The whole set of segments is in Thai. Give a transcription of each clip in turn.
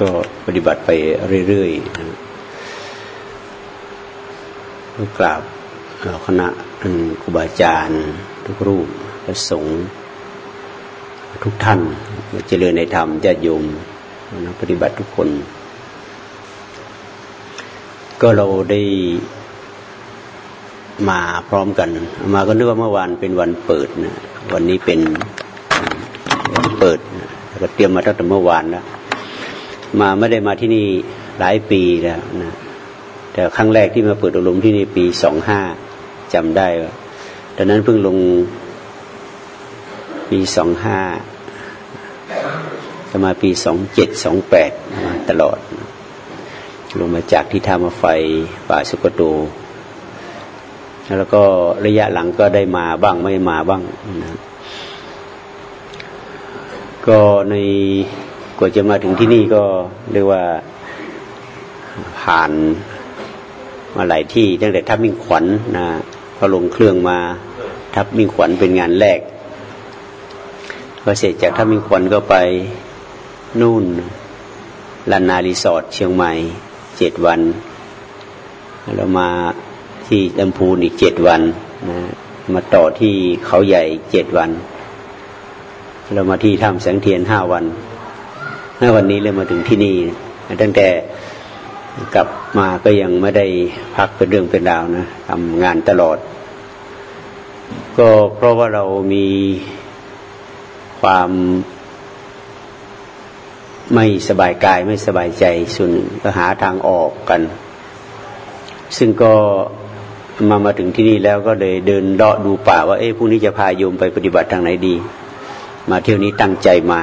ก็ปฏิบัติไปเรื่อยๆนะกราบคณะครูบาอาจารย์ ทุกรูปพระสงฆ์ทุกท่านเจริญในธรรมญาติโยมนักปฏิบัติทุกคน ก็เราได้มาพร้อมกัน มาก็นึกว่าเมื่อวานเป็นวันเปิดนะวันนี้เป็นวันเปิดก็เตรียมมาตั้งแต่เมื่อวานแล้ว มาไม่ได้มาที่นี่หลายปีแล้วนะแต่ครั้งแรกที่มาเปิดอบรมที่นี่ปีสองห้าจำได้ว่าตอนนั้นเพิ่งลงปีสองห้าจะมาปีสองเจ็ดสองแปดมาตลอด ลงมาจากที่ทามาไฟป่าสุกโตแล้วก็ระยะหลังก็ได้มาบ้างไม่มาบ้างนะก็ใน กว่าจะมาถึงที่นี่ก็เรียกว่าผ่านมาหลายที่ตั้งแต่ทับมิ่งขวัญนะพอลงเครื่องมาทับมิ่งขวัญเป็นงานแรกพอเสร็จจากทับมิ่งขวัญก็ไปนู่นลานารีสอร์ทเชียงใหม่เจ็ดวันแล้วมาที่ลำพูนอีกเจ็ดวันนะมาต่อที่เขาใหญ่เจ็ดวัน เรามาที่ถ้ำแสงเทียนห้าวัน เมื่อวันนี้เลยมาถึงที่นี่ตั้งแต่กลับมาก็ยังไม่ได้พักเป็นเรื่องเป็นราวนะทำงานตลอด ก็เพราะว่าเรามีความไม่สบายกายไม่สบายใจส่วนก็หาทางออกกัน ซึ่งก็มามาถึงที่นี่แล้วก็เลยเดินเลาะดูป่าว่าเอ๊ะพรุ่งนี้จะพาโยมไปปฏิบัติทางไหนดี มาเที่ยวนี้ตั้งใจมา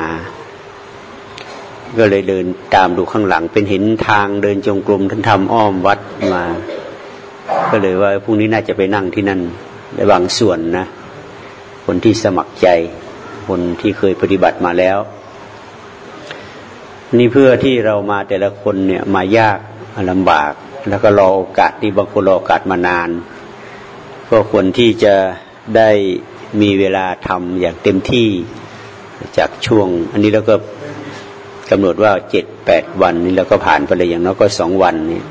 ก็เลยเดินตามดูข้างหลัง เป็นเห็นทางเดินจงกรมท่านทำอ้อมวัดมา ก็เลยว่าพรุ่งนี้น่าจะไปนั่งที่นั่นในบางส่วนนะ คนที่สมัครใจ คนที่เคยปฏิบัติมาแล้ว นี่เพื่อที่เรามาแต่ละคนเนี่ยมายากลำบาก แล้วก็รอโอกาสที่บางคนรอโอกาสมานาน ก็ควรที่จะได้มีเวลาทำอย่างเต็มที่จากช่วง อันนี้เราก็ กำหนดว่าเจ็ดแปดวันนี้เราก็ผ่านไปเลยอย่างน้อยก็สองวันนี้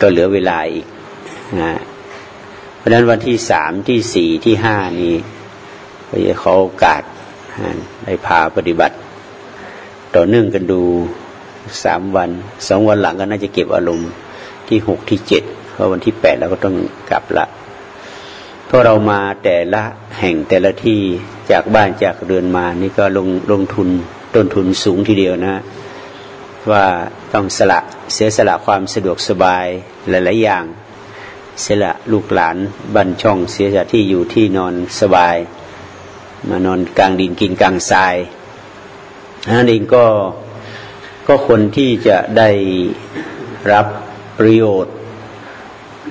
ก็เหลือเวลาอีกนะเพราะฉะนั้นวันที่สามที่สี่ที่ห้านี้ก็จะขอโอกาสได้พาปฏิบัติ ต่อเนื่องกันดูสามวันสองวันหลังก็น่าจะเก็บอารมณ์ที่หกที่เจ็ดเพราะวันที่แปดเราก็ต้องกลับละเพราะเรามาแต่ละแห่งแต่ละที่จากบ้านจากเรือนมานี่ก็ลงลงทุน ต้นทุนสูงทีเดียวนะ ว่าต้องสละเสียสละความสะดวกสบายหลาย ๆ อย่าง เสียละลูกหลานบันช่องเสียจากที่อยู่ที่นอนสบาย มานอนกลางดินกินกลางทรายนั่นเองก็ก็คนที่จะได้รับประโยชน์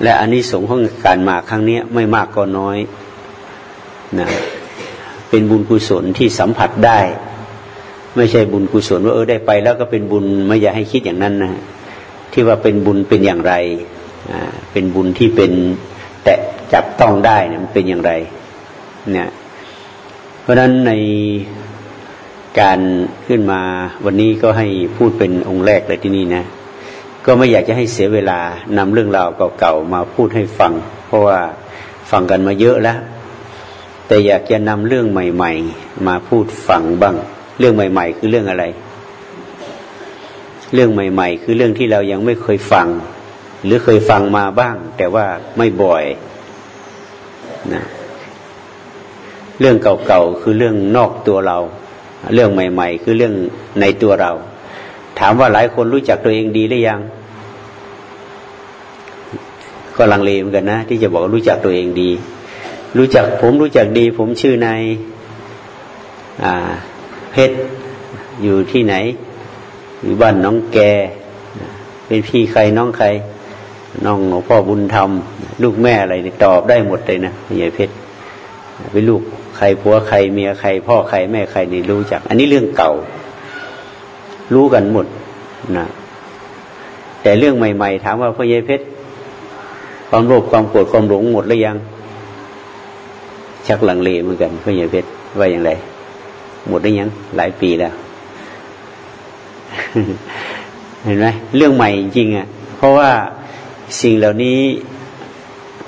และอันนี้สงของการมาครั้งนี้ไม่มากก็น้อยนะเป็นบุญกุศลที่สัมผัสได้ ไม่ใช่บุญกุศลว่าเออได้ไปแล้วก็เป็นบุญไม่อยากให้คิดอย่างนั้นนะที่ว่าเป็นบุญเป็นอย่างไรอ่าเป็นบุญที่เป็นแตะจับต้องได้นะมันเป็นอย่างไรเนี่ยเพราะฉะนั้นในการขึ้นมาวันนี้ก็ให้พูดเป็นองค์แรกเลยที่นี่นะ ก็ไม่อยากจะให้เสียเวลานำเรื่องราวเก่าๆมาพูดให้ฟัง เพราะว่าฟังกันมาเยอะแล้ว แต่อยากจะนำเรื่องใหม่ ๆ มาพูดฟังบ้าง เรื่องใหม่ ๆ คือเรื่องอะไร เรื่องใหม่ ๆ คือเรื่องที่เรายังไม่เคยฟัง หรือเคยฟังมาบ้าง แต่ว่าไม่บ่อยนะเรื่องเก่าๆคือเรื่องนอกตัวเรา เรื่องใหม่ ๆ คือเรื่องในตัวเรา ถามว่าหลายคนรู้จักตัวเองดีหรือยัง ก็ลังเลเหมือนกันนะ ที่จะบอกรู้จักตัวเองดี รู้จักผมรู้จักดี ผมชื่อนาย เพชร อยู่ที่ไหน อยู่บ้านน้องแก เป็นพี่ใครน้องใคร น้องหลวงพ่อบุญธรรม ลูกแม่อะไรตอบได้หมดเลยนะใหญ่เพชรเป็นลูกใครผัวใครเมียใคร พ่อใครแม่ใครนี่รู้จัก อันนี้เรื่องเก่า รู้กันหมดนะแต่เรื่องใหม่ ๆ ถามว่าพ่อเยเพชรความโลภความโกรธความหลงหมดหรือยัง ชักหลังเลเหมือนกันพ่อเยเพชรว่าอย่างไร หมดหรือยัง หลายปีแล้ว เห็นไหมเรื่องใหม่จริงอะ เพราะว่าสิ่งเหล่านี้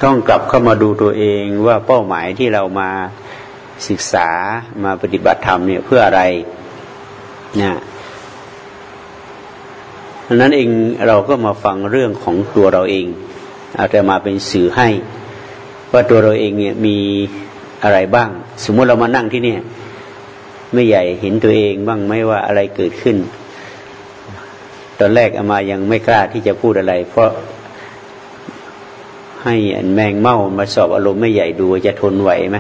ต้องกลับเข้ามาดูตัวเองว่าเป้าหมายที่เรามาศึกษามาปฏิบัติธรรมเนี่ยเพื่ออะไรนะดังนั้นเองเราก็มาฟังเรื่องของตัวเราเอง เอาแต่มาเป็นสื่อให้ ว่าตัวเราเองเนี่ยมีอะไรบ้าง สมมติเรามานั่งที่เนี่ย ไม่ใหญ่เห็นตัวเองบ้างไหมว่าอะไรเกิดขึ้น ตอนแรกอามายังไม่กล้าที่จะพูดอะไร เพราะให้แมงเม่ามาสอบอารมณ์ไม่ใหญ่ดูจะทนไหวไหม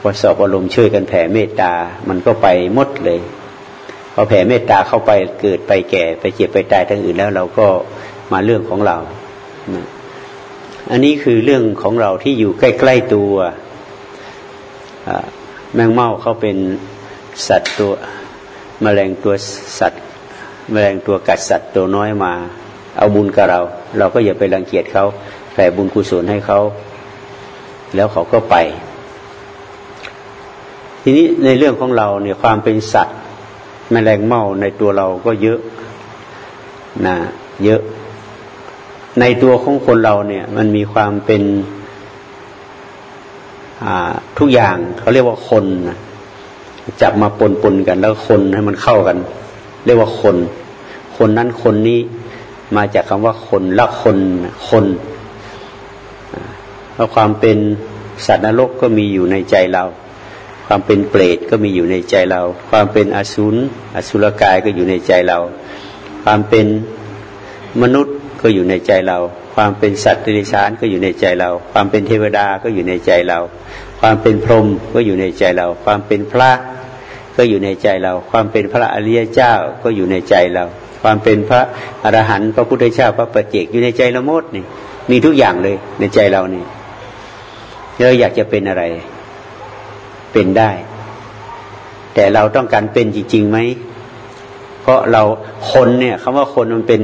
พอสอบอารมณ์ช่วยกันแผ่เมตตา มันก็ไปหมดเลย พอแผ่เมตตาเข้าไปเกิดไปแก่ ไปเจ็บไปตายทั้งอื่นแล้ว เราก็มาเรื่องของเรา อันนี้คือเรื่องของเราที่อยู่ใกล้ ๆตัวแมงเม่าเขาเป็น สัตว์ตัวมแมลงตัวสัตว์มแมลงตัวกัดสัตว์ตัวน้อยมา เอาบุญกับเรา เราก็อย่าไปรังเกียจเขาแผ่บุญกุศลให้เขา แล้วเขาก็ไป ทีนี้ในเรื่องของเราเนี่ยความเป็นสัตว์มแมลงเม่าในตัวเราก็เยอะนะเยอะ ในตัวของคนเราเนี่ย มันมีความเป็นทุกอย่างเขาเรียกว่าคนนะ จับมาปนปนกัน แล้วคนให้มันเข้ากัน เรียกว่าคน คนนั้นคนนี้มาจากคำว่าคนละคนคนเพราะความเป็นสัตว์นรกก็มีอยู่ในใจเรา ความเป็นเปรตก็มีอยู่ในใจเรา ความเป็นอสุรอสุรกายก็อยู่ในใจเรา ความเป็นมนุษย์ก็อยู่ในใจเรา ความเป็นสัตว์ติริชานก็อยู่ในใจเรา ความเป็นเทวดาก็อยู่ในใจเรา ความเป็นพรหมก็อยู่ในใจเรา ความเป็นพระ ก็อยู่ในใจเรา ความเป็นพระอริยเจ้าก็อยู่ในใจเรา ความเป็นพระอรหันต์พระพุทธเจ้าพระปฏิเจกอยู่ในใจเราหมดนี่มีทุกอย่างเลยในใจเรานี่เราอยากจะเป็นอะไร เป็นได้ แต่เราต้องการเป็นจริงๆไหมเพราะเราคนเนี่ยคำว่าคนมันเป็น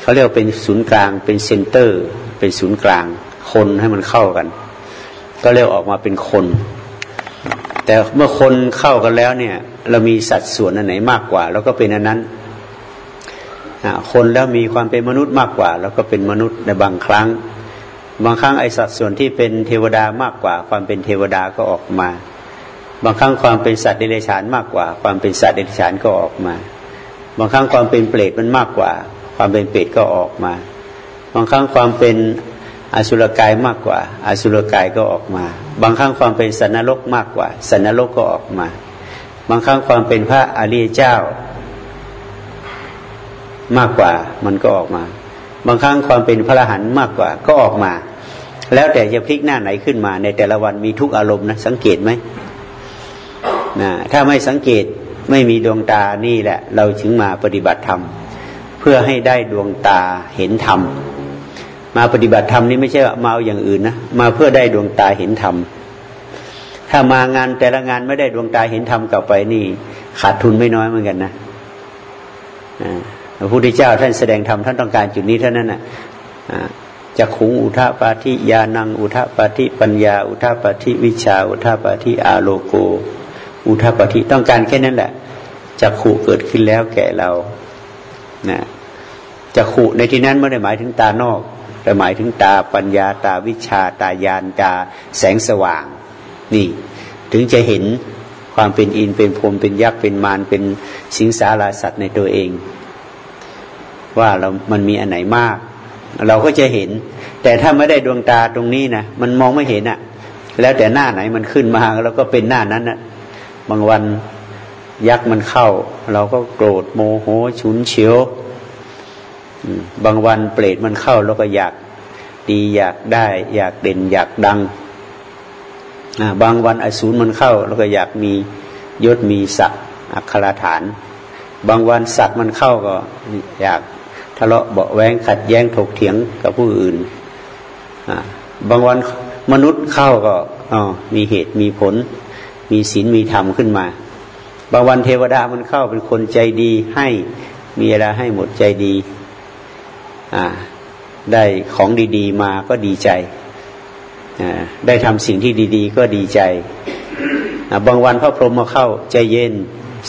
เขาเรียกว่าเป็นศูนย์กลาง เป็นเซนเตอร์ เป็นศูนย์กลาง คนให้มันเข้ากัน ก็เรียกออกมาเป็นคน แต่เมื่อคนเข้ากันแล้วเนี่ย เรามีสัดส่วนอันไหนมากกว่าเราก็เป็นอันนั้นคนแล้วมีความเป็นมนุษย์มากกว่าเราก็เป็นมนุษย์ในบางครั้ง บางครั้งไอสัดส่วนที่เป็นเทวดามากกว่า ความเป็นเทวดาก็ออกมา บางครั้งความเป็นสัตว์เดรัจฉานมากกว่า ความเป็นสัตว์เดรัจฉานก็ออกมา บางครั้งความเป็นเปรตมันมากกว่า ความเป็นเปรตก็ออกมา บางครั้งความเป็น อสุรกายมากกว่าอสุรกายก็ออกมา บางครั้งความเป็นสันนรกมากกว่าสันนรกก็ออกมา บางครั้งความเป็นพระอริยเจ้ามากกว่ามันก็ออกมา บางครั้งความเป็นพระอรหันต์มากกว่าก็ออกมา แล้วแต่จะพลิกหน้าไหนขึ้นมา ในแต่ละวันมีทุกอารมณ์นะสังเกตไหมนะถ้าไม่สังเกตไม่มีดวงตานี่แหละ เราถึงมาปฏิบัติธรรม เพื่อให้ได้ดวงตาเห็นธรรม มาปฏิบัติธรรมนี่ไม่ใช่มาเอาอย่างอื่นนะมาเพื่อได้ดวงตาเห็นธรรมถ้ามางานแต่ละงานไม่ได้ดวงตาเห็นธรรมกลับไปนี่ ขาดทุนไม่น้อยเหมือนกันนะพระพุทธเจ้าท่านแสดงธรรมท่านต้องการจุดนี้เท่านั้นนะจะขุงอุทาปาธิยานัง อุทาปาธิปัญญา อุทาปาธิวิชา อุทาปาธิอาโลโก อุทาปาธิต้องการแค่นั้นแหละจะขู่เกิดขึ้นแล้วแก่เรานะจักขุในที่นั้นไม่ได้หมายถึงตานอก แต่หมายถึงตาปัญญาตาวิชาตายานตาแสงสว่าง นี่ ถึงจะเห็นความเป็นอินเป็นพรมเป็นยักษ์เป็นมารเป็นสิงสาราสัตว์ในตัวเอง ว่าเรา มันมีอันไหนมาก เราก็จะเห็น แต่ถ้าไม่ได้ดวงตาตรงนี้นะมันมองไม่เห็นอะ่ะ แล้วแต่หน้าไหนมันขึ้นมาแล้วก็เป็นหน้านั้นอะ่ะบางวันยักษ์มันเข้า เราก็โกรธโมโหฉุนเฉียว บางวันเปรตมันเข้าแล้วก็อยากดีอยากได้ อยากเด่นอยากดัง บางวันอสูรมันเข้า แล้วก็อยากมียศมีศักดิ์อัคราฐาน บางวันสัตว์มันเข้าก็อยากทะเลาะเบาแวงขัดแย้งถกเถียงกับผู้อื่น บางวันมนุษย์เข้าก็มีเหตุมีผล มีศีลมีธรรมขึ้นมา บางวันเทวดามันเข้าเป็นคนใจดีให้มีอะไรให้หมดใจดี ได้ของดี ๆ มาก็ดีใจ ได้ทำสิ่งที่ดี ๆ ก็ดีใจ บางวันพระพรหมมาเข้าใจเย็น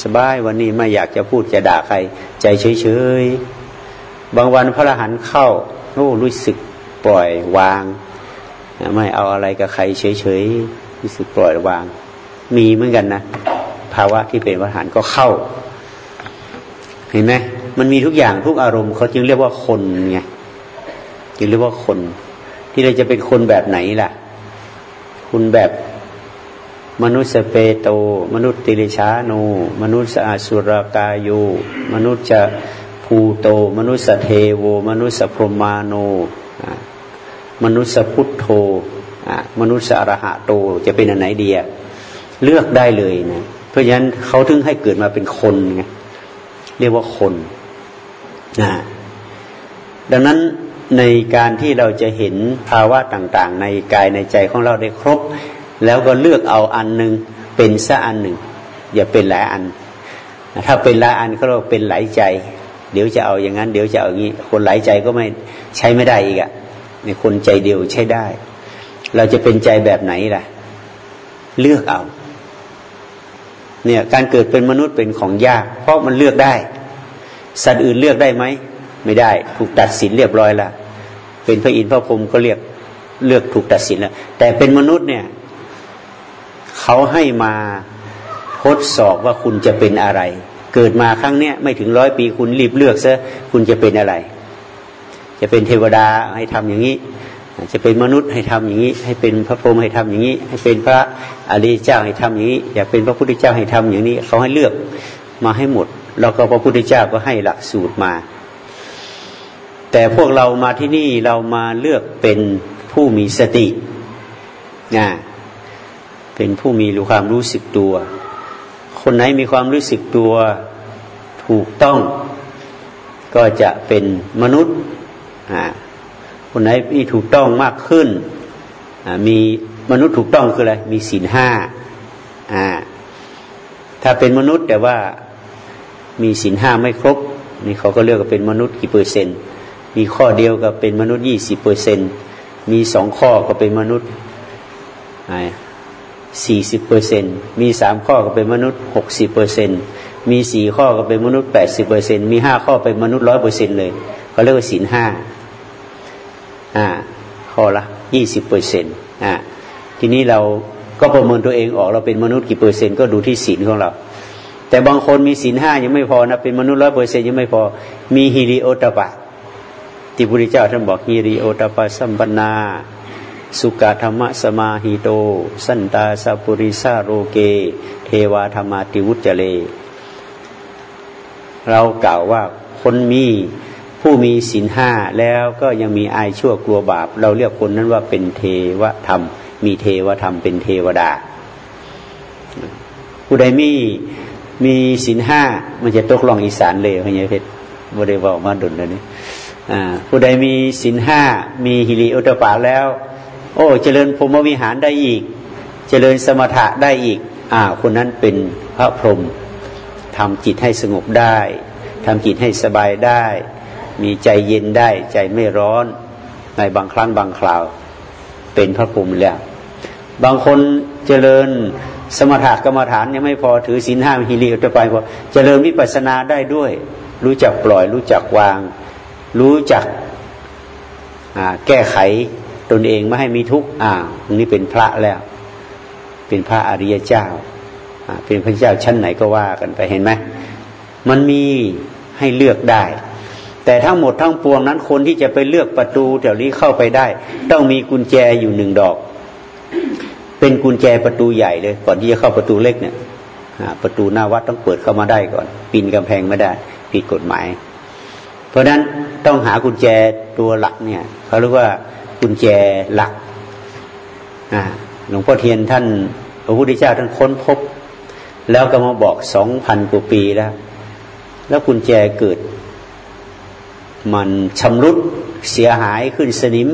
สบายวันนี้ไม่อยากจะพูดจะด่าใคร ใจเฉยๆ บางวันพระรหันเข้าโอ้รู้สึกปล่อยวาง ไม่เอาอะไรกับใครเฉยๆ รู้สึกปล่อยวาง มีเหมือนกันนะ ภาวะที่เป็นพระรหันก็เข้า เห็นไหม มันมีทุกอย่างทุกอารมณ์เขาจึงเรียกว่าคนไงจึงเรียกว่าคน ที่เราจะเป็นคนแบบไหนล่ะ คุณแบบมนุษย์สเปโต มนุษย์ติริชาโน มนุษย์อาสุรกายูมนุษย์จะภูโต มนุษย์เทโว มนุษย์พรมาโนมนุษย์พุทโธมนุษย์อรหะโตจะเป็นอันไหนเดียเลือกได้เลยนะเพราะฉะนั้นเขาถึงให้เกิดมาเป็นคนไงเรียกว่าคน นะดังนั้นในการที่เราจะเห็นภาวะต่างๆ ในกายในใจของเราได้ครบ แล้วก็เลือกเอาอันหนึ่งเป็นสักอันหนึ่ง อย่าเป็นหลายอัน ถ้าเป็นหลายอันก็เราเป็นหลายใจ เดี๋ยวจะเอาอย่างนั้น เดี๋ยวจะเอาอย่างนี้ คนหลายใจก็ไม่ใช้ไม่ได้อีกอะในคนใจเดียวใช้ได้ เราจะเป็นใจแบบไหนล่ะ เลือกเอา เนี่ยการเกิดเป็นมนุษย์เป็นของยาก เพราะมันเลือกได้ สัตว์อื่นเลือกได้ไหม ไม่ได้ถูกตัดสินเรียบร้อยแล้วเป็นพระอินทร์พระพรหมก็เรียกเลือกถูกตัดสินแล้ว แต่เป็นมนุษย์เนี่ยเขาให้มาทดสอบว่าคุณจะเป็นอะไร เกิดมาครั้งเนี้ยไม่ถึงร้อยปีคุณรีบเลือกซะคุณจะเป็นอะไร จะเป็นเทวดาให้ทำอย่างนี้ จะเป็นมนุษย์ให้ทำอย่างนี้ ให้เป็นพระพรหมให้ทำอย่างนี้ ให้เป็นพระอริยเจ้าให้ทำอย่างนี้ อยากเป็นพระพุทธเจ้าให้ทำอย่างนี้เขาให้เลือกมาให้หมด แล้วก็พระพุทธเจ้าก็ให้หลักสูตรมา แต่พวกเรามาที่นี่เรามาเลือกเป็นผู้มีสตินะเป็นผู้มีรู้ความรู้สึกตัว คนไหนมีความรู้สึกตัวถูกต้อง ก็จะเป็นมนุษย์คนไหนมีถูกต้องมากขึ้นมีมนุษย์ถูกต้องคืออะไร มีศีลห้าถ้าเป็นมนุษย์แต่ว่า มีศีลห้าไม่ครบนี่เขาก็เรียกเป็นมนุษย์กี่เปอร์เซ็นต์มีข้อเดียวก็เป็นมนุษย์ยี่สิบเปอร์เซ็นมีสองข้อก็เป็นมนุษย์สี่สิบเปอร์เซ็นมีสามข้อก็เป็นมนุษย์หกสิบเปอร์เซ็นมีสี่ข้อก็เป็นมนุษย์แปดสิบเปอร์เซ็นมีห้าข้อเป็นมนุษย์ร้อยเปอร์เซ็นเลยเขาเรียกว่าศีลห้าอ่าข้อละยี่สิบเปอร์เซ็นต์อ่าทีนี้เราก็ประเมินตัวเองออกเราเป็นมนุษย์กี่เปอร์เซ็นต์ก็ดูที่ศีลของเรา แต่บางคนมีศีลห้ายังไม่พอนะเป็นมนุษย์ร้อยเปอร์เซ็นยังไม่พอ มีฮิริโอตปะที่พระพุทธเจ้าท่านบอกฮิริโอตปสัมปนา สุกธรรมสมาหิโต สันตาสัปุริสาโรเก เทวาธรรมาติวุจเล เรากล่าวว่าคนมีผู้มีศีลห้าแล้วก็ยังมีอายชั่วกลัวบาป เราเรียกคนนั้นว่าเป็นเทวธรรม มีเทวธรรมเป็นเทวดาผู้ใดมี มีศีลห้ามันจะตกลองอีสานเลยพญเพชรบริวารมาดุลเลยนี่ผู้ใดมีศีลห้ามีฮิริโอตปาแล้ว โอ้เจริญพรหมวิหารได้อีก เจริญสมถะได้อีกอ่าคนนั้นเป็นพระพรหมทำจิตให้สงบได้ทำจิตให้สบายได้ มีใจเย็นได้ ใจไม่ร้อนในบางครั้งบางคราว เป็นพระพรหมแล้ว บางคนเจริญ สมถะกรรมฐานยังไม่พอถือศีลห้าฮิริโอตปพอเจริญวิปัสสนาได้ด้วย รู้จักปล่อย รู้จักวาง รู้จักแก้ไขตนเองไม่ให้มีทุกข์อ่าตรงนี้เป็นพระแล้ว เป็นพระอริยเจ้า เป็นพระเจ้าชั้นไหนก็ว่ากันไปเห็นไหมมันมีให้เลือกได้ แต่ทั้งหมดทั้งปวงนั้นคนที่จะไปเลือกประตูแถวนี้เข้าไปได้ ต้องมีกุญแจอยู่หนึ่งดอก เป็นกุญแจประตูใหญ่เลย ก่อนที่จะเข้าประตูเล็กเนี่ยประตูหน้าวัดต้องเปิดเข้ามาได้ก่อน ปีนกำแพงไม่ได้ผิดกฎหมาย เพราะนั้นต้องหากุญแจตัวหลักเนี่ยเขาเรียกว่ากุญแจหลักหลวงพ่อเทียนท่านพระพุทธเจ้าท่านค้นพบ แล้วก็มาบอกสองพันกว่าปีแล้ว แล้วกุญแจเกิด มันชำรุดเสียหายขึ้นสนิม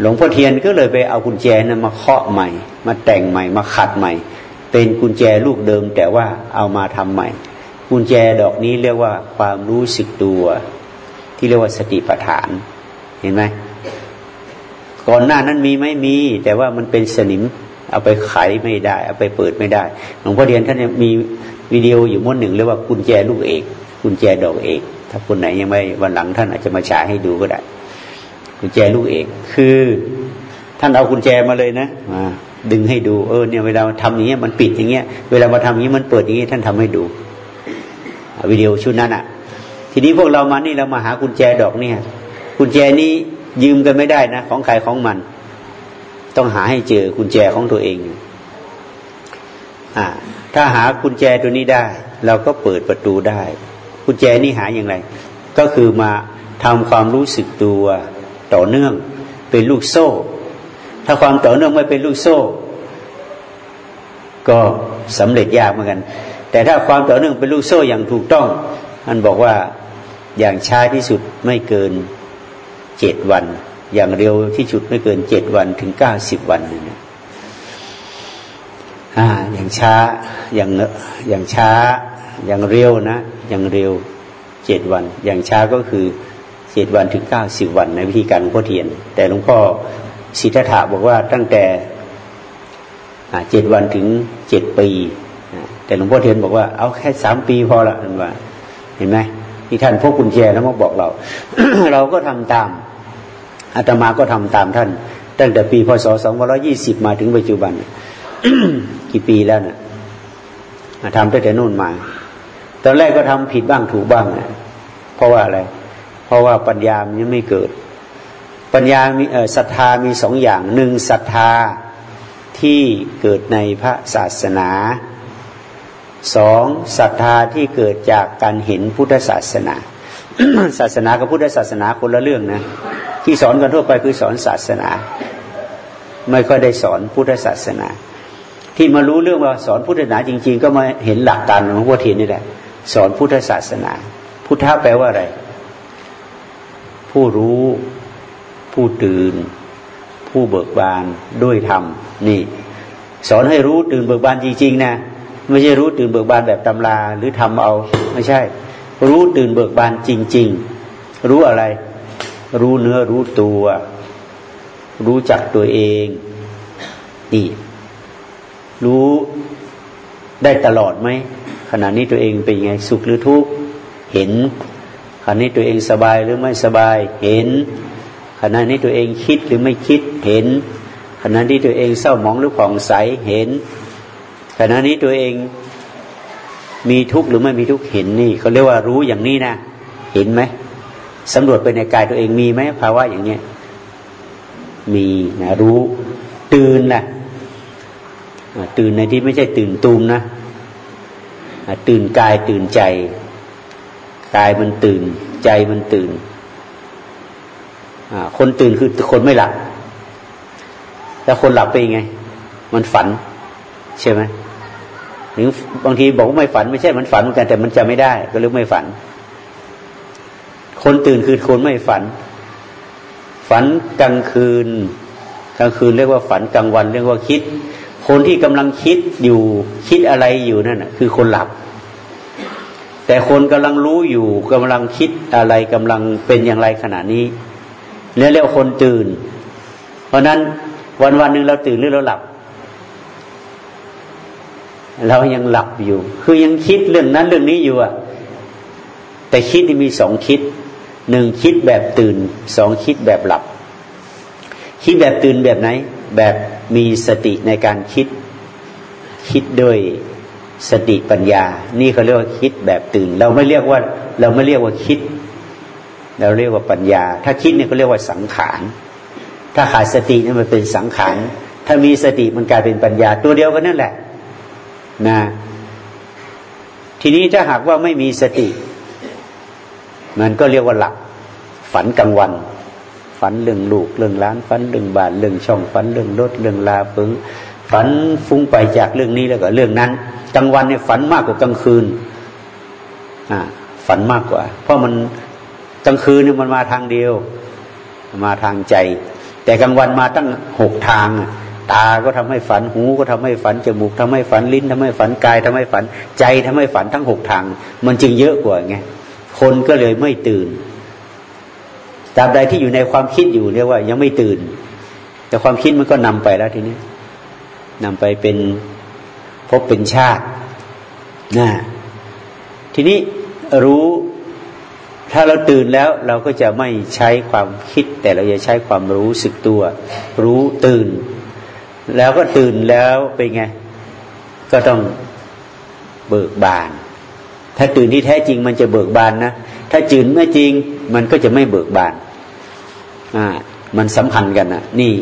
หลวงพ่อเทียนก็เลยไปเอากุญแจนั้นมาเคาะใหม่ มาแต่งใหม่ มาขัดใหม่ เป็นกุญแจลูกเดิม แต่ว่าเอามาทำใหม่ กุญแจดอกนี้เรียกว่าความรู้สึกตัว ที่เรียกว่าสติปัฏฐาน เห็นไหมก่อนหน้านั้นมีไหมมี แต่ว่ามันเป็นสนิม เอาไปไขไม่ได้ เอาไปเปิดไม่ได้ หลวงพ่อเดียนท่านมีวิดีโออยู่ม้วนหนึ่งเรียกว่ากุญแจลูกเอก กุญแจดอกเอก ถ้าคนไหนยังไม่วันหลังท่านอาจจะมาฉายให้ดูก็ได้ กุญแจลูกเอก คือ ท่านเอากุญแจมาเลยนะมาดึงให้ดูเออเนี่ยเวลาทำอย่างเงี้ยมันปิดอย่างเงี้ยเวลามาทำอย่างนี้มันเปิดอย่างงี้ท่านทำให้ดูวิดีโอชุดนั้นอะ ทีนี้พวกเรามานี่เรามาหากุญแจดอกเนี่ยกุญแจนี้ยืมกันไม่ได้นะ ของใครของมัน ต้องหาให้เจอกุญแจของตัวเองอ่าถ้าหากุญแจตัวนี้ได้ เราก็เปิดประตูได้กุญแจนี่หาอย่างไร ก็คือมาทำความรู้สึกตัว ต่อเนื่องเป็นลูกโซ่ ถ้าความต่อเนื่องไม่เป็นลูกโซ่ ก็สำเร็จยากเหมือนกัน แต่ถ้าความต่อเนื่องเป็นลูกโซ่อย่างถูกต้องมันบอกว่าอย่างช้าที่สุดไม่เกินเจ็ดวัน อย่างเร็วที่สุดไม่เกินเจ็ดวันถึงเก้าสิบวันนึงอ่าอย่างช้าอย่างอย่างช้าอย่างเร็วนะ อย่างเร็วเจ็ดวัน อย่างช้าก็คือ เจ็ดวันถึงเก้าสิบวันในวิธีการหลวงพ่อเทียน แต่หลวงพ่อสิทธะบอกว่าตั้งแต่เจ็ดวันถึงเจ็ดปี แต่หลวงพ่อเทียนบอกว่าเอาแค่สามปีพอละเห็นว่า เห็นไหมที่ท่านพกกุญแจแล้วมาบอกเรา เราก็ทำตามอาตมาก็ทำตามท่าน ตั้งแต่ปีพศสองพันร้อยี่สิบมาถึงปัจจุบัน กี่ปีแล้วเนะ่ะทำตั้งแต่นู่นมา ตอนแรกก็ทำผิดบ้างถูกบ้างนะเพราะว่าอะไร ราะว่าปัญญามันยังไม่เกิด ปัญญามีศรัทธามีสองอย่างหนึ่งศรัทธาที่เกิดในพระศาสนาสองศรัทธาที่เกิดจากการเห็นพุทธศาสนา ศาสนากับพุทธศาสนาคนละเรื่องนะ ที่สอนกันทั่วไปคือสอนศาสนา ไม่ค่อยได้สอนพุทธศาสนา ที่มารู้เรื่องว่าสอนพุทธศาสนาจริง ๆ ก็มาเห็นหลักการของพระเทียนนี่แหละสอนพุทธศาสนา พุทธะแปลว่าอะไร ผู้รู้ ผู้ตื่น ผู้เบิกบานด้วยธรรมนี่ สอนให้รู้ตื่นเบิกบานจริงๆนะไม่ใช่รู้ตื่นเบิกบานแบบตำราหรือทำเอา ไม่ใช่ รู้ตื่นเบิกบานจริง ๆ รู้อะไร รู้เนื้อรู้ตัว รู้จักตัวเองนี่รู้ได้ตลอดไหมขณะนี้ตัวเองเป็นยังไงสุขหรือทุกข์เห็น ขณะนี้ตัวเองสบายหรือไม่สบายเห็น ขณะนี้ตัวเองคิดหรือไม่คิดเห็น ขณะที่ตัวเองเศร้าหมองหรือผ่องใสเห็น ขณะนี้ตัวเองมีทุกข์หรือไม่มีทุกข์เห็นนี่เขาเรียกว่ารู้อย่างนี้นะเห็นไหมสำรวจไปในกายตัวเองมีไหมภาวะอย่างเนี้ยมีนะรู้ตื่นนะตื่นในที่ไม่ใช่ตื่นตูมนะตื่นกายตื่นใจ กายมันตื่น ใจมันตื่นคนตื่นคือคนไม่หลับ แล้วคนหลับไปยังไง มันฝัน ใช่ไหมหรือบางทีบอกว่าไม่ฝันไม่ใช่มันฝันเหมือนกันแต่มันจะไม่ได้ ก็เรียกไม่ฝัน คนตื่นคือคนไม่ฝัน ฝันกลางคืน กลางคืนเรียกว่าฝันกลางวัน เรียกว่าคิด คนที่กำลังคิดอยู่คิดอะไรอยู่นั่นคือคนหลับ แต่คนกำลังรู้อยู่กำลังคิดอะไรกำลังเป็นอย่างไรขณะนี้เนี่ยเรียกคนตื่น เพราะนั้นวันวันหนึ่งเราตื่นหรือเราหลับ เรายังหลับอยู่ คือยังคิดเรื่องนั้นเรื่องนี้อยู่อะแต่คิดมีสองคิดหนึ่งคิดแบบตื่นสองคิดแบบหลับ คิดแบบตื่นแบบไหน แบบมีสติในการคิด คิดด้วย สติปัญญา นี่เขาเรียกว่าคิดแบบตื่น เราไม่เรียกว่า เราไม่เรียกว่าคิด เราเรียกว่าปัญญา ถ้าคิดเนี่ยเขาเรียกว่าสังขาร ถ้าขาดสตินี่มันเป็นสังขาร ถ้ามีสติมันกลายเป็นปัญญาตัวเดียวกันนั่นแหละ นะ ทีนี้ถ้าหากว่าไม่มีสติ มันก็เรียกว่าหลับฝันกลางวัน ฝันเรื่องลูกเรื่องล้านฝันเรื่องบ้านเรื่องช่องฝันเรื่องรถเรื่องลาฟึงฝันฟุ้งไปจากเรื่องนี้แล้วก็เรื่องนั้น กลางวันเนี่ยฝันมากกว่ากลางคืนอ่าฝันมากกว่า เพราะมันกลางคืนเนี่ยมันมาทางเดียว มาทางใจ แต่กลางวันมาตั้งหกทางตาก็ทำให้ฝันหูก็ทำให้ฝันจมูกทำให้ฝันลิ้นทำให้ฝันกายทำให้ฝันใจทำให้ฝันทั้งหกทาง มันจึงเยอะกว่าไงคนก็เลยไม่ตื่นตราบใดที่อยู่ในความคิดอยู่เรียกว่ายังไม่ตื่น แต่ความคิดมันก็นำไปแล้วทีนี้นำไปเป็น บเป็นชาตินะทีนี้รู้ถ้าเราตื่นแล้วเราก็จะไม่ใช้ความคิด แต่เราจะใช้ความรู้สึกตัว รู้ตื่น แล้วก็ตื่นแล้วเป็นไง ก็ต้องเบิกบาน ถ้าตื่นที่แท้จริงมันจะเบิกบานนะถ้าจืนไม่จริงมันก็จะไม่เบิกบานอ่ามันสัมพันธ์กันนะนี่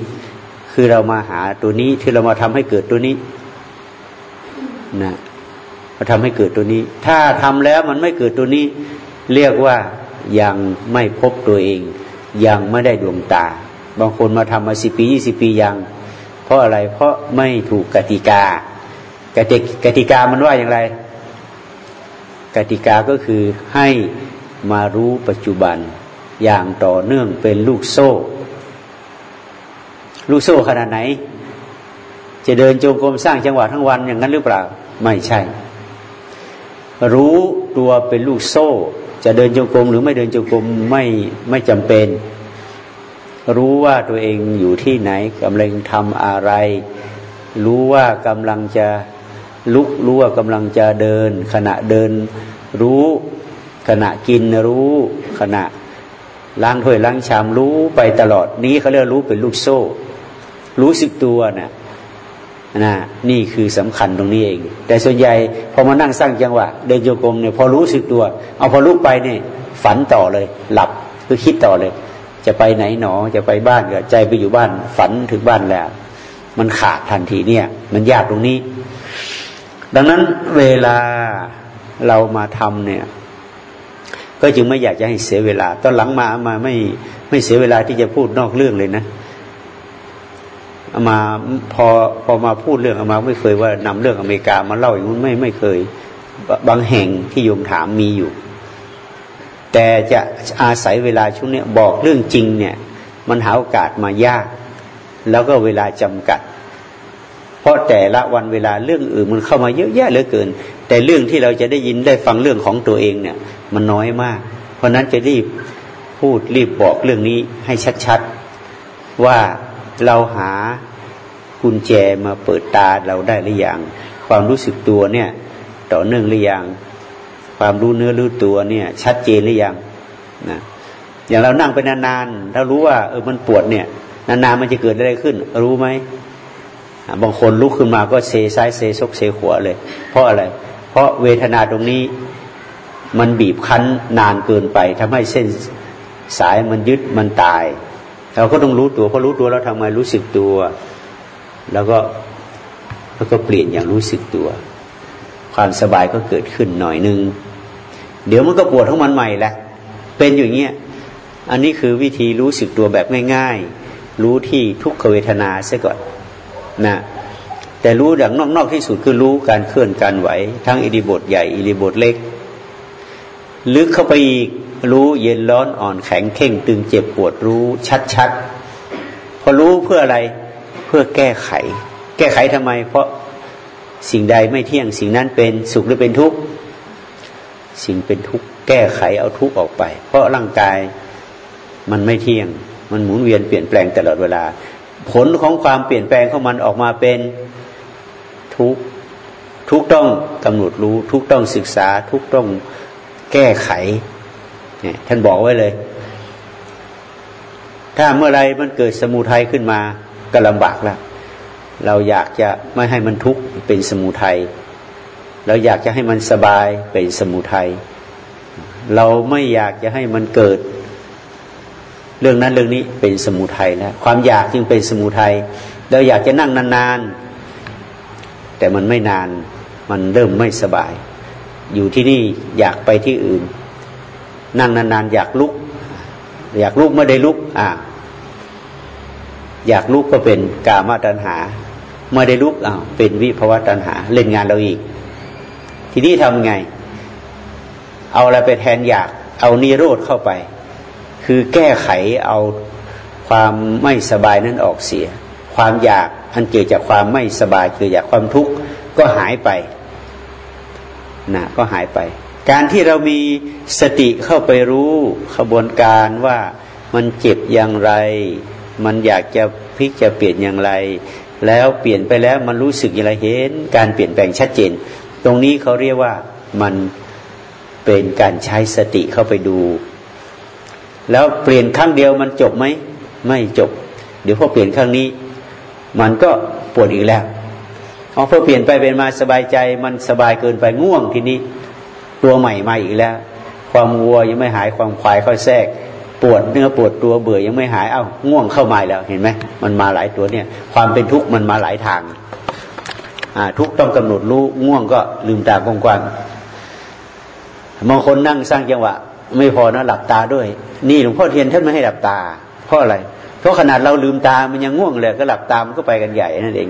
คือเรามาหาตัวนี้ที่เรามาทำให้เกิดตัวนี้ นะมาทำให้เกิดตัวนี้ ถ้าทำแล้วมันไม่เกิดตัวนี้ เรียกว่ายังไม่พบตัวเอง ยังไม่ได้ดวงตา บางคนมาทำมาสิปียี่สิปียัง เพราะอะไรเพราะไม่ถูกกติกากติกติกามันว่าอย่างไร กติกาก็คือให้มารู้ปัจจุบันอย่างต่อเนื่องเป็นลูกโซ่ ลูกโซ่ขนาดไหน จะเดินจงกรมสร้างจังหวะทั้งวันอย่างนั้นหรือเปล่า ไม่ใช่ รู้ตัวเป็นลูกโซ่ จะเดินจงกรมหรือไม่เดินจงกรมไม่ไม่จำเป็น รู้ว่าตัวเองอยู่ที่ไหนกำลังทำอะไร รู้ว่ากำลังจะลุกรู้ว่ากำลังจะเดิน ขณะเดิน รู้ขณะกินรู้ ขณะล้างถ้วยล้างชามรู้ไปตลอดนี้เขาเรียกรู้เป็นลูกโซ่ รู้สึกตัวนะ นะนี่คือสำคัญตรงนี้เอง แต่ส่วนใหญ่พอมานั่งสร้างจังหวะเดินโยกมเนี่ยพอรู้สึกตัว เอาพอลุกไปเนี่ยฝันต่อเลย หลับคือคิดต่อเลย จะไปไหนหนอจะไปบ้านก็ใจไปอยู่บ้าน ฝันถึงบ้านแล้ว มันขาดทันทีเนี่ย มันยากตรงนี้ ดังนั้นเวลาเรามาทำเนี่ย ก็จึงไม่อยากจะให้เสียเวลา ตอนหลังมามาไม่ไม่เสียเวลาที่จะพูดนอกเรื่องเลยนะ มาพอพอมาพูดเรื่องมาไม่เคยว่านำเรื่องอเมริกามาเล่าอย่างนู้นไม่ไม่เคย บางแห่งที่โยมถามมีอยู่ แต่จะอาศัยเวลาช่วงนี้บอกเรื่องจริงเนี่ย มันหาโอกาสมายาก แล้วก็เวลาจำกัด เพราะแต่ละวันเวลาเรื่องอื่นมันเข้ามาเยอะแยะเหลือเกิน แต่เรื่องที่เราจะได้ยินได้ฟังเรื่องของตัวเองเนี่ย มันน้อยมาก เพราะนั้นจะรีบพูดรีบบอกเรื่องนี้ให้ชัดๆว่า เราหากุญแจมาเปิดตาเราได้หรือยังความรู้สึกตัวเนี่ย ต่อเนื่องหรือยังความรู้เนื้อรู้ตัวเนี่ย ชัดเจนหรือยังนะอย่างเรานั่งไปนานๆเรารู้ว่าเออมันปวดเนี่ย นานๆมันจะเกิดอะไรขึ้น รู้ไหมบางคนลุกขึ้นมาก็เซซ้ายเซซกเซขวาเลย เพราะอะไร เพราะเวทนาตรงนี้มันบีบคั้นนานเกินไปทำให้เส้นสายมันยึดมันตาย เราก็ต้องรู้ตัวพอรู้ตัวแล้วทำไมรู้สึกตัว แล้วก็แล้วก็เปลี่ยนอย่างรู้สึกตัว ความสบายก็เกิดขึ้นหน่อยนึง เดี๋ยวมันก็ปวดของมันใหม่แหละเป็นอย่างเงี้ยอันนี้คือวิธีรู้สึกตัวแบบง่ายๆ รู้ที่ทุกขเวทนาซะก่อนนะแต่รู้อย่างนอกๆที่สุดคือรู้การเคลื่อนการไหว ทั้งอิริบทใหญ่อิริบทเล็ก ลึกเข้าไปอีก รู้เย็นร้อนอ่อนแข็งเข่งตึงเจ็บปวดรู้ชัดๆพอรู้เพื่ออะไรเพื่อแก้ไข แก้ไขทำไม เพราะสิ่งใดไม่เที่ยงสิ่งนั้นเป็นสุขหรือเป็นทุกข์สิ่งเป็นทุกข์แก้ไขเอาทุกข์ออกไป เพราะร่างกายมันไม่เที่ยง มันหมุนเวียนเปลี่ยนแปลงตลอดเวลา ผลของความเปลี่ยนแปลงของมันออกมาเป็นทุกข์ทุกต้องกำหนดรู้ ทุกต้องศึกษา ทุกต้องแก้ไข เนี่ยท่านบอกไว้เลย ถ้าเมื่อไรมันเกิดสมุทัยขึ้นมาก็ลำบากแล้วเราอยากจะไม่ให้มันทุกข์เป็นสมุทัยเราอยากจะให้มันสบายเป็นสมุทัยเราไม่อยากจะให้มันเกิด เรื่องนั้นเรื่องนี้เป็นสมุทัยแล้วความอยากจึงเป็นสมุทัยเราอยากจะนั่งนานๆแต่มันไม่นาน มันเริ่มไม่สบาย อยู่ที่นี่อยากไปที่อื่น นั่งนานๆอยากลุก อยากลุกไม่ได้ลุก อ่า อยากลุกก็เป็นกามาตัญหาเมื่อได้ลุกอ้าวเป็นวิภวะตัญหา เล่นงานเราอีก ทีนี้ทำไง เอาอะไรไปแทนอยาก เอานิโรธเข้าไป คือแก้ไขเอาความไม่สบายนั้นออกเสีย ความอยากอันเกิดจากความไม่สบายเกิดจากความทุกข์ก็หายไปนะก็หายไป การที่เรามีสติเข้าไปรู้ขบวนการว่ามันเจ็บอย่างไร มันอยากจะพลิกจะเปลี่ยนอย่างไร แล้วเปลี่ยนไปแล้วมันรู้สึกอย่างไรเห็น การเปลี่ยนแปลงชัดเจน ตรงนี้เขาเรียกว่ามันเป็นการใช้สติเข้าไปดู แล้วเปลี่ยนครั้งเดียวมันจบไหมไม่จบ เดี๋ยวพอเปลี่ยนครั้งนี้ มันก็ปวดอีกแล้วเอาพอเปลี่ยนไปเป็นมาสบายใจ มันสบายเกินไปง่วงทีนี้ ตัวใหม่มาอีกแล้ว ความวัวยังไม่หายความควายค่อยแทรก ปวดเนื้อปวดตัวเบื่อยังไม่หายเอ้าง่วงเข้ามาแล้วเห็นไหมมันมาหลายตัวเนี่ย ความเป็นทุกข์มันมาหลายทางทุกต้องกำหนดรู้ง่วงก็ลืมตากว้างๆบางคนนั่งสร้างจังหวะ ไม่พอนะหลับตาด้วย นี่หลวงพ่อเทียนท่านไม่ให้หลับตา เพราะอะไร เพราะขนาดเราลืมตามันยังง่วงเลยก็หลับตามันก็ไปกันใหญ่นั่นเอง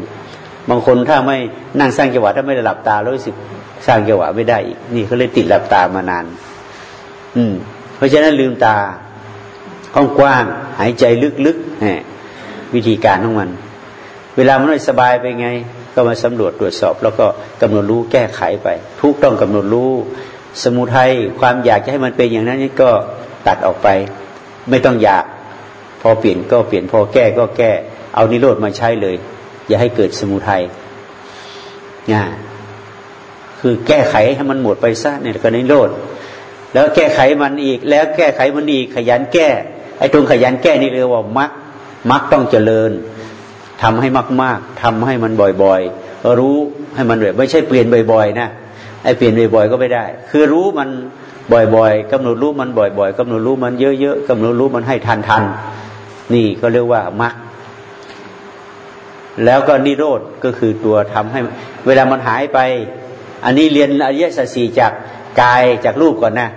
บางคนถ้าไม่นั่งสร้างจังหวะถ้าไม่ได้หลับตารู้สึก สร้างจังหวะไม่ได้อีกนี่เขาเลยติดหลับตามานาน อืม เพราะฉะนั้นลืมตากว้างหายใจลึกๆวิธีการของมัน เวลามันไม่สบายไปไง ก็มาสำรวจตรวจสอบ แล้วก็กำหนดรู้แก้ไขไป ทุกต้องกำหนดรู้ สมุทัยความอยากจะให้มันเป็นอย่างนั้นนี่ก็ตัดออกไป ไม่ต้องอยากพอเปลี่ยนก็เปลี่ยนพอแก้ก็แก้ เอานิโรธมาใช้เลย อย่าให้เกิดสมุทัยนะ คือแก้ไขให้มันหมดไปซะเนี่ยก็นิโรธแล้วแก้ไขมันอีก แล้วแก้ไขมันอีกขยันแก้ ไอ้ตรงขยันแก้นี่เรียกว่ามักมักต้องเจริญทำให้มากๆทำให้มันบ่อยๆ รู้ให้มันแบบไม่ใช่เปลี่ยนบ่อยๆนะไอ้เปลี่ยนบ่อยๆก็ไม่ได้ คือรู้มันบ่อยๆกำหนดรู้มันบ่อยๆกำหนดรู้มันเยอะๆกำหนดรู้มันให้ทันๆนี่ก็เรียกว่ามักแล้วก็นิโรธก็คือตัวทำให้ เวลามันหายไป อันนี้เรียนอริยสัจสี่จากกายจากรูปก่อนนะ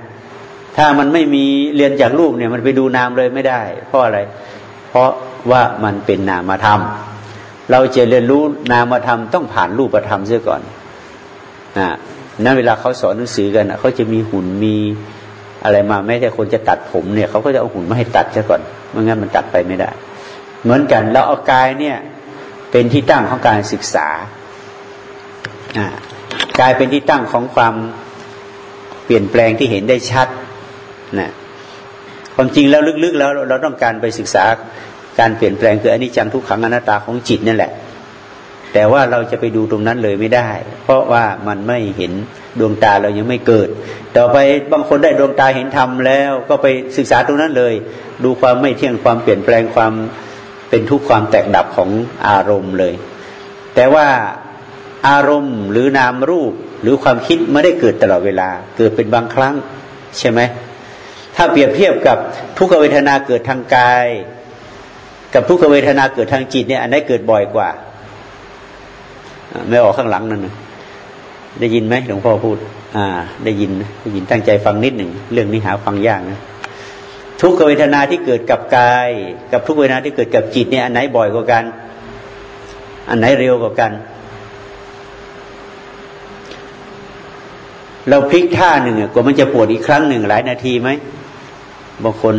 ถ้ามันไม่มีเรียนจากรูปเนี่ยมันไปดูนามเลยไม่ได้ เพราะอะไร เพราะว่ามันเป็นนามธรรม เราจะเรียนรู้นามธรรมต้องผ่านรูปธรรมเสียก่อนนะนั้นเวลาเขาสอนหนังสือกันเขาจะมีหุ่นมีอะไรมาแม้แต่คนจะตัดผมเนี่ยเขาก็จะเอาหุ่นมาให้ตัดเสียก่อนไม่งั้นมันตัดไปไม่ได้ เหมือนกันเราเอากายเนี่ยเป็นที่ตั้งของการศึกษา กายเป็นที่ตั้งของความเปลี่ยนแปลงที่เห็นได้ชัดนะความจริงแล้วลึกๆแล้วเราต้องการไปศึกษาการเปลี่ยนแปลงคืออนิจจังทุกขังอนัตตาของจิตนั่นแหละ แต่ว่าเราจะไปดูตรงนั้นเลยไม่ได้ เพราะว่ามันไม่เห็นดวงตาเรายังไม่เกิด ต่อไปบางคนได้ดวงตาเห็นธรรมแล้ว ก็ไปศึกษาตรงนั้นเลย ดูความไม่เที่ยงความเปลี่ยนแปลงความเป็นทุกข์ความแตกดับของอารมณ์เลย แต่ว่า อารมณ์หรือนามรูป หรือความคิดไม่ได้เกิดตลอดเวลา เกิดเป็นบางครั้ง ใช่ไหมถ้าเปรียบเทียบกับทุกขเวทนาเกิดทางกาย กับทุกขเวทนาเกิดทางจิตเนี่ยอันไหนเกิดบ่อยกว่า ไม่ออกข้างหลังนั่นนะได้ยินไหมหลวงพ่อพูด อ่า ได้ยินได้ยินตั้งใจฟังนิดหนึ่งเรื่องนี้หาฟังยากนะทุกขเวทนาที่เกิดกับกาย กับทุกเวทนาที่เกิดกับจิตเนี่ยอันไหนบ่อยกว่ากัน อันไหนเร็วกว่ากัน เราพลิกท่าหนึ่งกว่ามันจะปวดอีกครั้งหนึ่งหลายนาทีไหมบางคน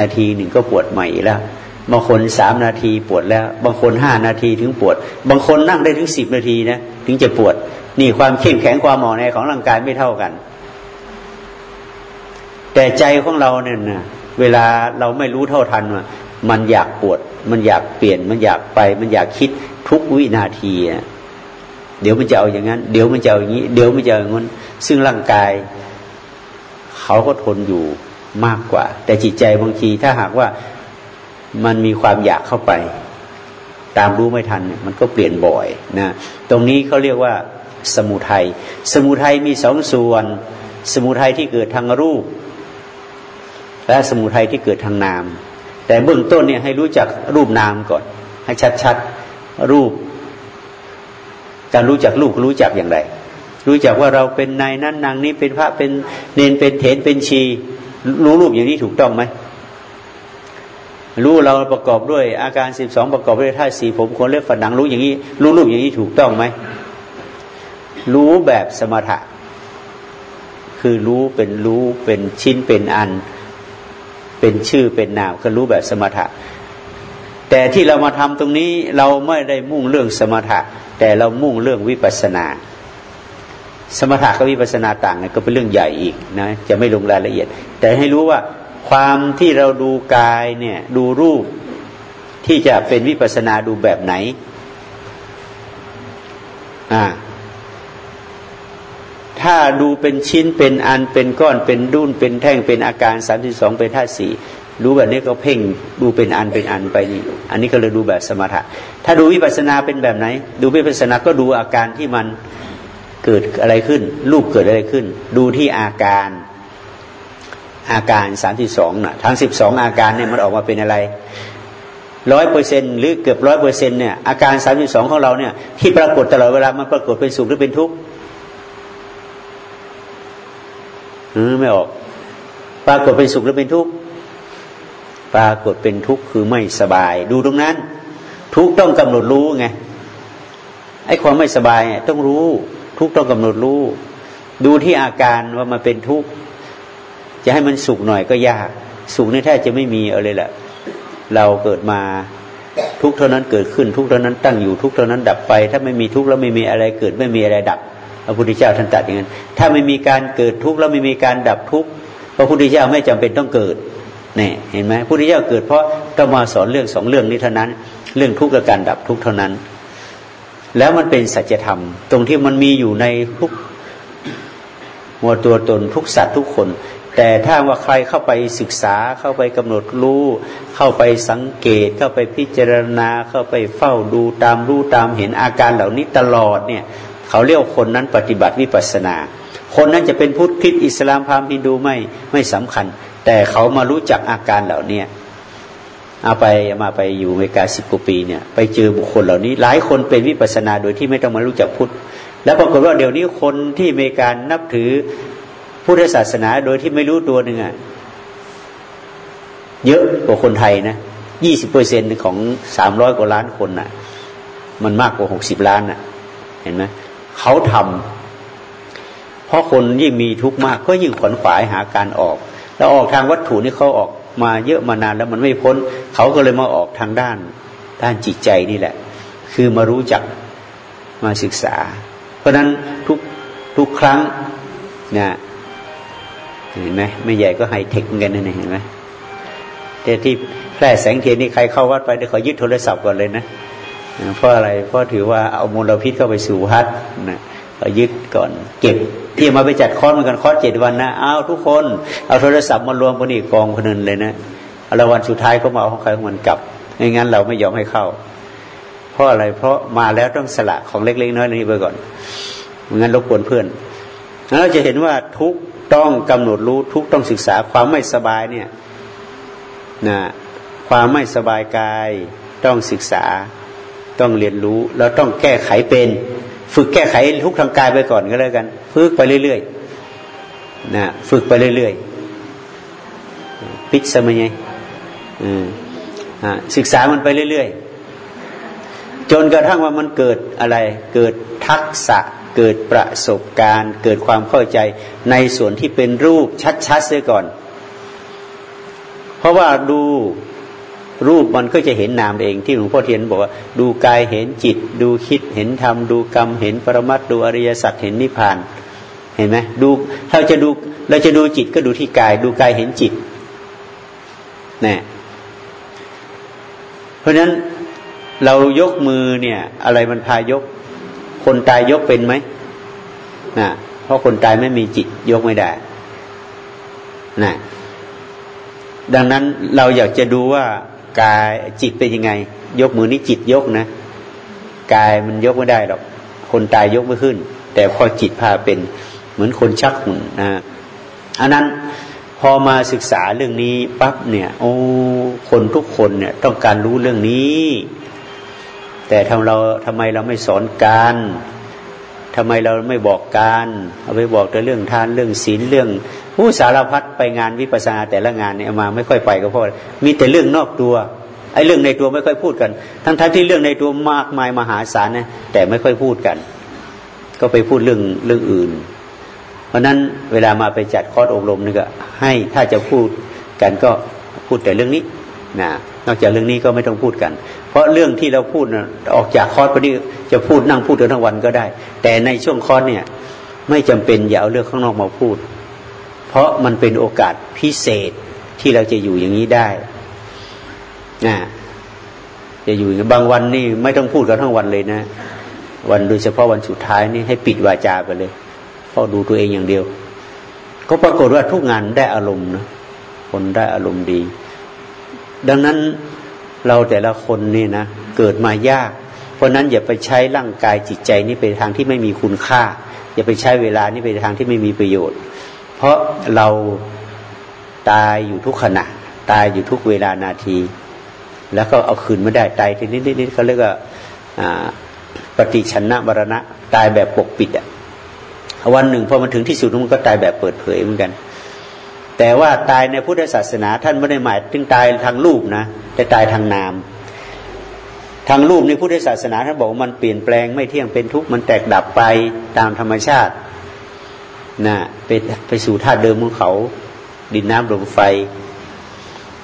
นาทีหนึ่งก็ปวดใหม่แล้วบางคนสามนาทีปวดแล้ว บางคนห้านาทีถึงปวด บางคนนั่งได้ถึงสิบนาทีนะถึงจะปวด นี่ความเข้มแข็งความหมอในของร่างกายไม่เท่ากัน แต่ใจของเราเนี่ยนะเวลาเราไม่รู้เท่าทันว่ามันอยากปวด มันอยากเปลี่ยน มันอยากไป มันอยากคิดทุกวินาทีนะเดี๋ยวมันจะเอาอย่างนั้น เดี๋ยวมันจะเอาอย่างนี้ เดี๋ยวมันจะอย่างนั้น ซึ่งร่างกาย เขาก็ทนอยู่มากกว่า แต่จิตใจบางทีถ้าหากว่ามันมีความอยากเข้าไป ตามรู้ไม่ทัน มันก็เปลี่ยนบ่อยนะตรงนี้เขาเรียกว่าสมุทัยสมุทัยมีสองส่วน สมุทัยที่เกิดทางรูป และสมุทัยที่เกิดทางนาม แต่เบื้องต้นเนี่ยให้รู้จักรูปนามก่อน ให้ชัดๆรูป การรู้จักรูปรู้จักอย่างไร รู้จักว่าเราเป็นนายนั้นนางนี้เป็นพระเป็นเนนเป็นเถนเป็นชี รู้รูปอย่างนี้ถูกต้องไหมรู้เราประกอบด้วยอาการสิบสองประกอบด้วยธาตุสี่ผมคนเล็บฝันหนังรู้อย่างนี้ รู้รูปอย่างนี้ถูกต้องไหมรู้แบบสมถะ คือรู้เป็นรู้เป็นชิ้นเป็นอัน เป็นชื่อเป็นนามคือรู้แบบสมถะ แต่ที่เรามาทำตรงนี้เราไม่ได้มุ่งเรื่องสมถะ แต่เรามุ่งเรื่องวิปัสสนา สมถะกับวิปัสนาต่างกันก็เป็นเรื่องใหญ่อีกนะจะไม่ลงรายละเอียด แต่ให้รู้ว่าความที่เราดูกายเนี่ยดูรูปที่จะเป็นวิปัสนาดูแบบไหนอ่าถ้าดูเป็นชิ้นเป็นอันเป็นก้อนเป็นดุนเป็นแท่งเป็นอาการสามสิบสองเป็นธาตุสี่รู้แบบนี้ก็เพ่งดูเป็นอันเป็นอันไปนี่อันนี้ก็เลยดูแบบสมถะ ถ้าดูวิปัสนาเป็นแบบไหน ดูวิปัสนาก็ดูอาการที่มัน เกิดอะไรขึ้น รูปเกิดอะไรขึ้น ดูที่อาการ อาการสามสิบสองน่ะทั้งสิบสองอาการเนี่ยมันออกมาเป็นอะไรร้อยเปอร์เซ็นหรือเกือบร้อยเปอร์เซ็นเนี่ยอาการสามสิบสองของเราเนี่ย ที่ปรากฏตลอดเวลามันปรากฏเป็นสุขหรือเป็นทุกข์เออไม่ออก ปรากฏเป็นสุขหรือเป็นทุกข์ปรากฏเป็นทุกข์คือไม่สบาย ดูตรงนั้น ทุกต้องกำหนดรู้ไงไอ้ความไม่สบายต้องรู้ ทุกข์ต้องกำหนดรู้ ดูที่อาการว่ามันเป็นทุกข์จะให้มันสุขหน่อยก็ยาก สุขนี่แท้จะไม่มีเอาเลยแหละเราเกิดมาทุกเท่านั้นเกิดขึ้นทุกเท่านั้นตั้งอยู่ทุกเท่านั้นดับไป ถ้าไม่มีทุกแล้วไม่มีอะไรเกิดไม่มีอะไรดับพระพุทธเจ้าท่านตรัสอย่างนั้นถ้าไม่มีการเกิดทุกแล้วไม่มีการดับทุกพระพุทธเจ้าไม่จำเป็นต้องเกิดเนี่ยเห็นไหมพระพุทธเจ้าเกิดเพราะต้องมาสอนเรื่องสองเรื่องนี้เท่านั้น เรื่องทุกข์กับการดับทุกข์เท่านั้น แล้วมันเป็นสัจธรรม ตรงที่มันมีอยู่ในทุกมวตัวตนทุกสัตว์ทุกคน แต่ถ้าว่าใครเข้าไปศึกษาเข้าไปกำหนดรู้ เข้าไปสังเกต เข้าไปพิจารณาเข้าไปเฝ้าดูตามรู้ตามเห็นอาการเหล่านี้ตลอดเนี่ย เขาเรียกคนนั้นปฏิบัติวิปัสนา คนนั้นจะเป็นพุทธคริสต์อิสลามพราหมณ์ฮินดูไม่ไม่สำคัญ แต่เขามารู้จักอาการเหล่านี้ เอาไปมาไปอยู่อเมริกาสิบกว่าปีเนี่ยไปเจอบุคคลเหล่านี้ หลายคนเป็นวิปัสนาโดยที่ไม่ต้องมารู้จักพุทธแล้วปรากฏว่าเดี๋ยวนี้คนที่อเมริกานับถือพุทธศาสนาโดยที่ไม่รู้ตัวหนึ่งอะเยอะกว่าคนไทยนะยี่สิบเปอร์เซ็นของสามร้อยกว่าล้านคนน่ะ มันมากกว่าหกสิบล้านน่ะ เห็นไหมเขาทำเพราะคนยิ่งมีทุกข์มากก็ยิ่งขวนขวายหาการออก แล้วออกทางวัตถุนี่เขาออก มาเยอะมานานแล้วมันไม่พ้น เขาก็เลยมาออกทางด้านด้านจิตใจนี่แหละ คือมารู้จักมาศึกษา เพราะนั้นทุกทุกครั้งนี่ยเห็นไหมไม่ใหญ่ก็ไฮเทคเหมือนกันนะเห็นไหมแต่ที่แพร่แสงเทียนนี่ใครเข้าวัดไปเดี๋ยวขายึดโทรศัพท์ก่อนเลยนะเพราะอะไรเพราะถือว่าเอามลพิษเข้าไปสู่วัดนะ เขายึดก่อนเก็บที่มาไปจัดคอร์สเหมือนกันคอร์สเจ็ดวันนะเอาทุกคนเอาโทรศัพท์มารวมกันอีกกองพนึนเลยนะแล้ววันสุดท้ายก็มาเอาของใครของมันกลับไม่งั้นเราไม่ยอมให้เข้า เพราะอะไร เพราะมาแล้วต้องสละของเล็กๆน้อยๆนี้ไปก่อนไม่งั้นรบกวนเพื่อนแล้วเราจะเห็นว่าทุกต้องกำหนดรู้ทุกต้องศึกษาความไม่สบายเนี่ยนะความไม่สบายกายต้องศึกษาต้องเรียนรู้แล้วต้องแก้ไขเป็น ฝึกแก้ไขทุกทางกายไปก่อนก็แล้วกัน ฝึกไปเรื่อยๆนะฝึกไปเรื่อยๆพิจสมัยศึกษามันไปเรื่อยๆจนกระทั่งว่ามันเกิดอะไร เกิดทักษะเกิดประสบการณ์ เกิดความเข้าใจในส่วนที่เป็นรูปชัดๆเสียก่อน เพราะว่าดู รูปมันก็จะเห็นนามเองที่หลวงพ่อเทียนบอกว่า ดูกายเห็นจิต ดูคิดเห็นธรรมดูกรรมเห็นปรมัตดูอริยสัจเห็นนิพพาน เห็นไหมดูถ้าจะดูเราจะดูจิตก็ดูที่กาย ดูกายเห็นจิตนี่เพราะฉะนั้นเรายกมือเนี่ย อะไรมันพายก คนตายยกเป็นไหมนะเพราะคนตายไม่มีจิตยกไม่ได้นะดังนั้นเราอยากจะดูว่า กายจิตเป็นยังไง ยกมือนี้จิตยกนะกายมันยกไม่ได้หรอกคนตายยกไม่ขึ้น แต่พอจิตพาเป็นเหมือนคนชักหุ่นนะอันนั้นพอมาศึกษาเรื่องนี้ปั๊บเนี่ย โอ้คนทุกคนเนี่ย ต้องการรู้เรื่องนี้ แต่ทำเราทำไมเราไม่สอนการทำไมเราไม่บอกการ เอาไปบอกแต่เรื่องทานเรื่องศีลเรื่อง ผู้สารพัดไปงานวิปัสสนาแต่ละงานเนี่ยมาไม่ค่อยไปก็เพราะมีแต่เรื่องนอกตัวไอ้เรื่องในตัวไม่ค่อยพูดกัน ทั้งทั้งที่เรื่องในตัวมากมายมหาศาลนะแต่ไม่ค่อยพูดกัน ก็ไปพูดเรื่องเรื่องอื่น เพราะนั้นเวลามาไปจัดคอร์สอบรมนี่ก็ให้ถ้าจะพูดกันก็พูดแต่เรื่องนี้นะนอกจากเรื่องนี้ก็ไม่ต้องพูดกัน เพราะเรื่องที่เราพูดนะออกจากคอร์สพอดีจะพูดนั่งพูดทั้งวันก็ได้ แต่ในช่วงคอร์สเนี่ย ไม่จำเป็นอย่าเอาเรื่องข้างนอกมาพูด เพราะมันเป็นโอกาสพิเศษที่เราจะอยู่อย่างนี้ได้นะจะอยู่บางวันนี่ไม่ต้องพูดกันทั้งวันเลยนะ วันโดยเฉพาะวันสุดท้ายนี่ให้ปิดวาจาไปเลยเฝ้าดูตัวเองอย่างเดียว ก็ปรากฏว่าทุกงานได้อารมณ์นะคนได้อารมณ์ดี ดังนั้นเราแต่ละคนนี่นะเกิดมายาก เพราะนั้นอย่าไปใช้ร่างกายจิตใจนี่ไปทางที่ไม่มีคุณค่า อย่าไปใช้เวลานี่ไปทางที่ไม่มีประโยชน์ เพราะเราตายอยู่ทุกขณะ ตายอยู่ทุกเวลานาที แล้วก็เอาคืนไม่ได้ตายทีนี้นิดเขาเรียกว่าปฏิชนะมรณะ ตายแบบปกปิดอะวันหนึ่งพอมันถึงที่สุดมันก็ตายแบบเปิดเผยเหมือนกัน แต่ว่าตายในพุทธศาสนา ท่านไม่ได้หมายถึงตายทางรูปนะแต่ตายทางนาม ทางรูปในพุทธศาสนาท่านบอกว่ามันเปลี่ยนแปลงไม่เที่ยงเป็นทุกข์มันแตกดับไปตามธรรมชาติ นะไปไปสู่ธาตุเดิมของเขา ดินน้ำลมไฟ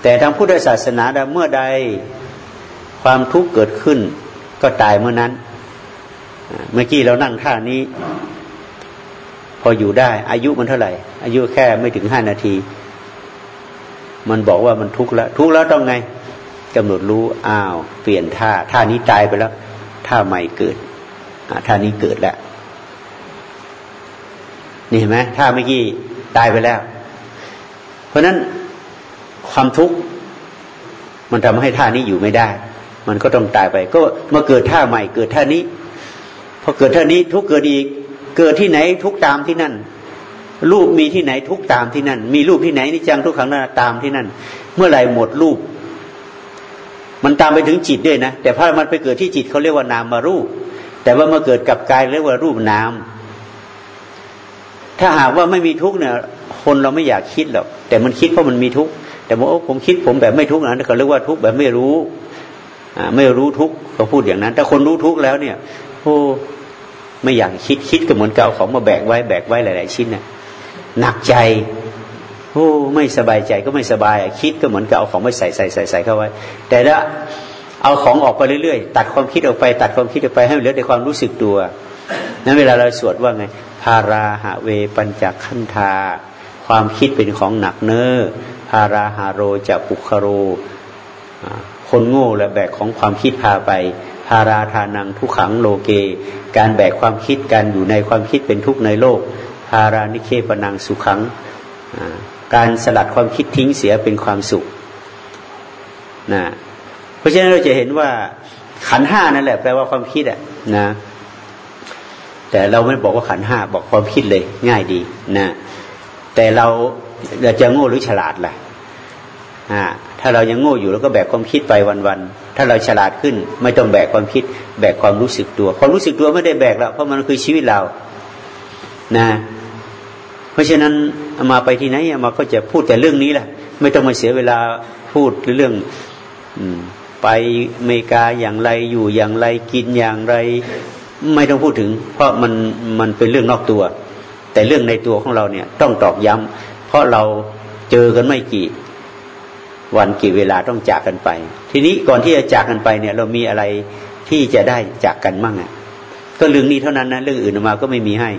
แต่ทางพุทธศาสนาเมื่อใดความทุกข์เกิดขึ้น ก็ตายเมื่อนั้น เมื่อกี้เรานั่งท่านี้ พออยู่ได้ อายุมันเท่าไหร่ อายุแค่ไม่ถึงห้านาที มันบอกว่ามันทุกข์แล้วทุกข์แล้วต้องไงกำหนดรู้อ้าว เปลี่ยนท่าท่านี้ตายไปแล้วท่าใหม่เกิดท่านี้เกิดแล้ว นี่เห็นไหมท่าเมื่อกี้ตายไปแล้ว เพราะนั้นความทุกข์มันทำให้ท่านี้อยู่ไม่ได้ มันก็ต้องตายไป ก็มาเกิดท่าใหม่ เกิดท่านี้พอเกิดท่านี้ทุกเกิดอีก เกิดที่ไหนทุกตามที่นั่น รูปมีที่ไหนทุกตามที่นั่น มีรูปที่ไหนนิจังทุกขังนาตามที่นั่น เมื่อไหร่หมดรูป มันตามไปถึงจิตด้วยนะ แต่พอมันไปเกิดที่จิตเขาเรียกว่านามมารูป แต่ว่ามาเกิดกับกายเรียกว่ารูปนาม ถ้าหากว่าไม่มีทุกเนี่ย คนเราไม่อยากคิดหรอกแต่มันคิดเพราะมันมีทุกข์แต่บอกว่าผมคิดผมแบบไม่ทุกข์นะเขาเรียกว่าทุกข์แบบไม่รู้อ่าไม่รู้ทุกข์เขาพูดอย่างนั้น ถ้าคนรู้ทุกข์แล้วเนี่ยโอ้ไม่อยากคิดคิดก็เหมือนเก่าของมาแบกไว้แบกไว้หลาย ๆ ชิ้นนะหนักใจโอ้ไม่สบายใจก็ไม่สบาย คิดก็เหมือนกับเอาของมาใส่ใส่ใส่ใส่เข้าไว้ แต่ถ้าเอาของออกไปเรื่อยๆ ตัดความคิดออกไป ตัดความคิดออกไปให้เหลือแต่ความรู้สึกตัวนั้นเวลาเราสวดว่าไงาราหะเวปัญจขันธา ความคิดเป็นของหนักเน้อพาราหาโรจะปุคโร คนโง่และแบกของความคิดพาไป พาราทานังทุขังโลเก การแบกความคิดการอยู่ในความคิดเป็นทุกข์ในโลก พารานิเคปนังสุขัง การสลัดความคิดทิ้งเสียเป็นความสุขนะเพราะฉะนั้นเราจะเห็นว่าขันห้านั่นแหละแปลว่าความคิดอะนะ แต่เราไม่บอกว่าขันห้าบอกความคิดเลยง่ายดีนะแต่เราเราจะโง่หรือฉลาดล่ะอ่าถ้าเรายังโง่อยู่เราก็แบกความคิดไปวันๆถ้าเราฉลาดขึ้น ไม่ต้องแบกความคิด แบกความรู้สึกตัวความรู้สึกตัวไม่ได้แบกแล้วเพราะมันคือชีวิตเรานะ เพราะฉะนั้นมาไปที่ไหนมาก็จะพูดแต่เรื่องนี้แหละไม่ต้องมาเสียเวลาพูดเรื่องอไปอเมริกาอย่างไรอยู่อย่างไรกินอย่างไร ไม่ต้องพูดถึง เพราะมันมันเป็นเรื่องนอกตัว แต่เรื่องในตัวของเราเนี่ยต้องตอกย้ำเพราะเราเจอกันไม่กี่ วันกี่เวลาต้องจากกันไป ทีนี้ก่อนที่จะจากกันไปเนี่ย เรามีอะไรที่จะได้จากกันมั่งอะก็เรื่องนี้เท่านั้นนะเรื่องอื่นมาก็ไม่มีให้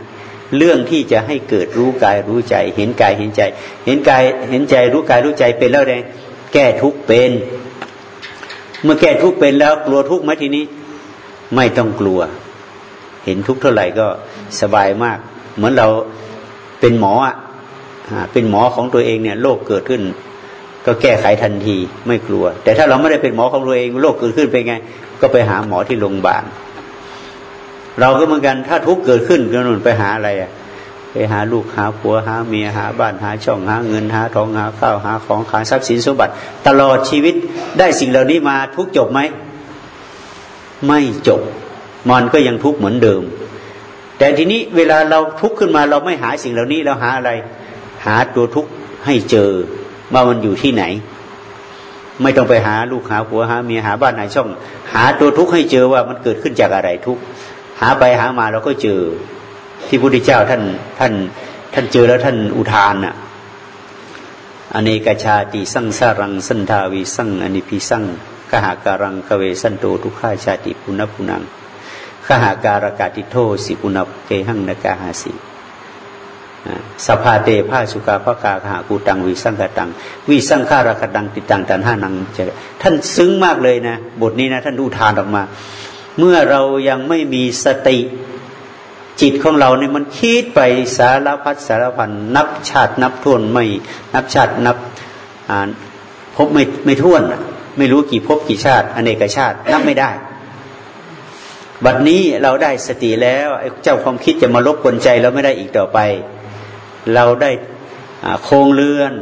เรื่องที่จะให้เกิดรู้กายรู้ใจ เห็นกายเห็นใจ เห็นกายเห็นใจรู้กายรู้ใจเป็นแล้วไงแก้ทุกเป็น เมื่อแก้ทุกเป็นแล้วกลัวทุกไหมทีนี้ ไม่ต้องกลัว เห็นทุกเท่าไหร่ก็สบายมาก เหมือนเราเป็นหมออะเป็นหมอของตัวเองเนี่ยโรคเกิดขึ้น ก็แก้ไขทันทีไม่กลัว แต่ถ้าเราไม่ได้เป็นหมอของตัวเองโรคเกิดขึ้นเป็นไง ก็ไปหาหมอที่โรงพยาบาลเราก็เหมือนกันถ้าทุกเกิดขึ้นก็นุ่นไปหาอะไรอะไปหาลูกหาผัวหาเมียหาบ้านหาช่องหาเงินหาทองหาข้าวหาของหาทรัพย์สินสมบัติ ตลอดชีวิตได้สิ่งเหล่านี้มาทุกจบไหม ไม่จบ มันก็ยังทุกข์เหมือนเดิม แต่ทีนี้เวลาเราทุกข์ขึ้นมาเราไม่หาสิ่งเหล่านี้เราหาอะไร หาตัวทุกข์ให้เจอว่ามันอยู่ที่ไหน ไม่ต้องไปหาลูกหาผัวหาเมียหาบ้านหาช่อง หาตัวทุกข์ให้เจอว่ามันเกิดขึ้นจากอะไรทุกข์หาไปหามาเราก็เจอ ที่พระพุทธเจ้าท่านท่าน ท่านเจอแล้วท่านอุทานน่ะอเนกชาติสั่งสารังสันทาวีสั่งอนิพิสั่งกหาการังกเวสันโตทุกขาชาติปุณพุนัง ขหาการกาติโทสิกุณเกหังนกาหาสีสภาเตภาสุกาภกาหากูตังวิสังกตังวิสังฆารกตังติตังตันห้านังจะท่านซึ้งมากเลยนะ บทนี้นะ ท่านดูทานออกมา เมื่อเรายังไม่มีสติจิตของเราเนี่ยมันคิดไปสารพัดสารพันนับชาตินับทวนไม่ นับชาตินับพบไม่ไม่ท้วน ไม่รู้กี่พบกี่ชาติ อเนกชาติ นับไม่ได้ บัดนี้เราได้สติแล้วเจ้าความคิดจะมาลบกวนใจเราไม่ได้อีกต่อไป เราได้โครงเรือน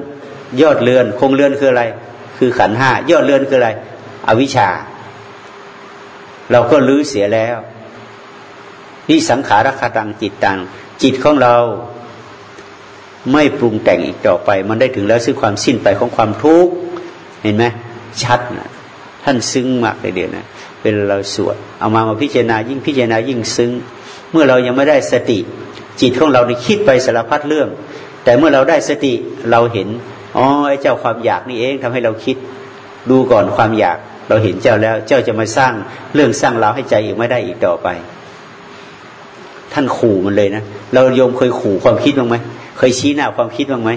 ยอดเรือน โครงเรือนคืออะไร คือขันห้ายอดเรือนคืออะไร อวิชชา เราก็ลื้อเสียแล้วนี่สังขารคตังจิตตัง จิตของเราไม่ปรุงแต่งอีกต่อไป มันได้ถึงแล้วซึ่งความสิ้นไปของความทุกข์เห็นไหมชัดนะท่านซึ้งมากเลยเดียวนะ เป็นเราสวดเอามามาพิจารณายิ่งพิจารณายิ่งซึ้ง เมื่อเรายังไม่ได้สติจิตของเราในคิดไปสารพัดเรื่อง แต่เมื่อเราได้สติเราเห็นอ๋อไอ้เจ้าความอยากนี่เองทำให้เราคิด ดูก่อนความอยากเราเห็นเจ้าแล้ว เจ้าจะมาสร้างเรื่องสร้างราวให้ใจอีกไม่ได้อีกต่อไป ท่านขู่มันเลยนะเราโยมเคยขู่ความคิดบ้างไหมเคยชี้หน้าความคิดบ้างไหม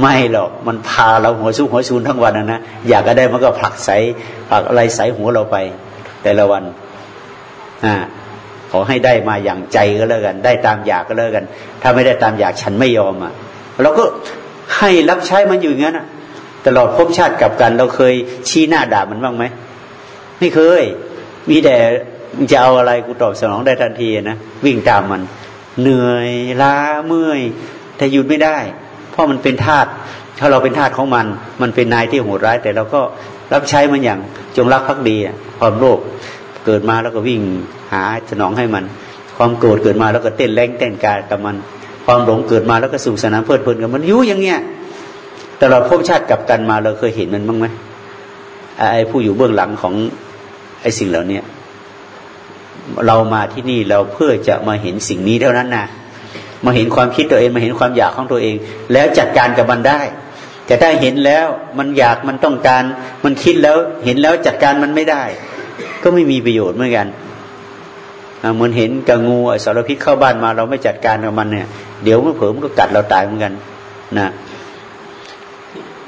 ไม่หรอกมันพาเราหัวซุกหัวซูนทั้งวันนะนะอยากก็ได้มันก็ผลักใสผลักอะไรใสหัวเราไป แต่ละวันอ่าขอให้ได้มาอย่างใจก็แล้วกัน ได้ตามอยากก็แล้วกัน ถ้าไม่ได้ตามอยากฉันไม่ยอมอะเราก็ให้รับใช้มันอยู่อย่างนั้นอะ ตลอดภพชาติกับกันเราเคยชี้หน้าด่ามันบ้างไหมไม่เคย มีแต่จะเอาอะไรกูตอบสนองได้ทันทีนะวิ่งตามมัน เหนื่อยล้าเมื่อยแต่หยุดไม่ได้ เพราะมันเป็นธาตุถ้าเราเป็นธาตุของมัน มันเป็นนายที่โหดร้าย แต่เราก็รับใช้มันอย่างจงรักภักดีความโลภเกิดมาแล้วก็วิ่งหาสนองให้มัน ความโกรธเกิดมาแล้วก็เต้นแรงเต้นกายกับมัน ความหลงเกิดมาแล้วก็สุขสนานเพลิดเพลินกับมันยุ่อย่างเงี้ยแต่เราพบชาติกับกันมาเราเคยเห็นมันบ้างไหมไอ้ผู้อยู่เบื้องหลังของไอ้สิ่งเหล่านี้เรามาที่นี่เราเพื่อจะมาเห็นสิ่งนี้เท่านั้นนะมาเห็นความคิดตัวเองมาเห็นความอยากของตัวเอง แล้วจัดการกับมันได้ แต่ถ้าเห็นแล้วมันอยากมันต้องการ มันคิดแล้วเห็นแล้วจัดการมันไม่ได้ ก็ไม่มีประโยชน์เหมือนกันเหมือนเห็นกระงูสารพิษเข้าบ้านมา เราไม่จัดการกับมันเนี่ย เดี๋ยวมันเผลอมันก็กัดเราตายเหมือนกันนะ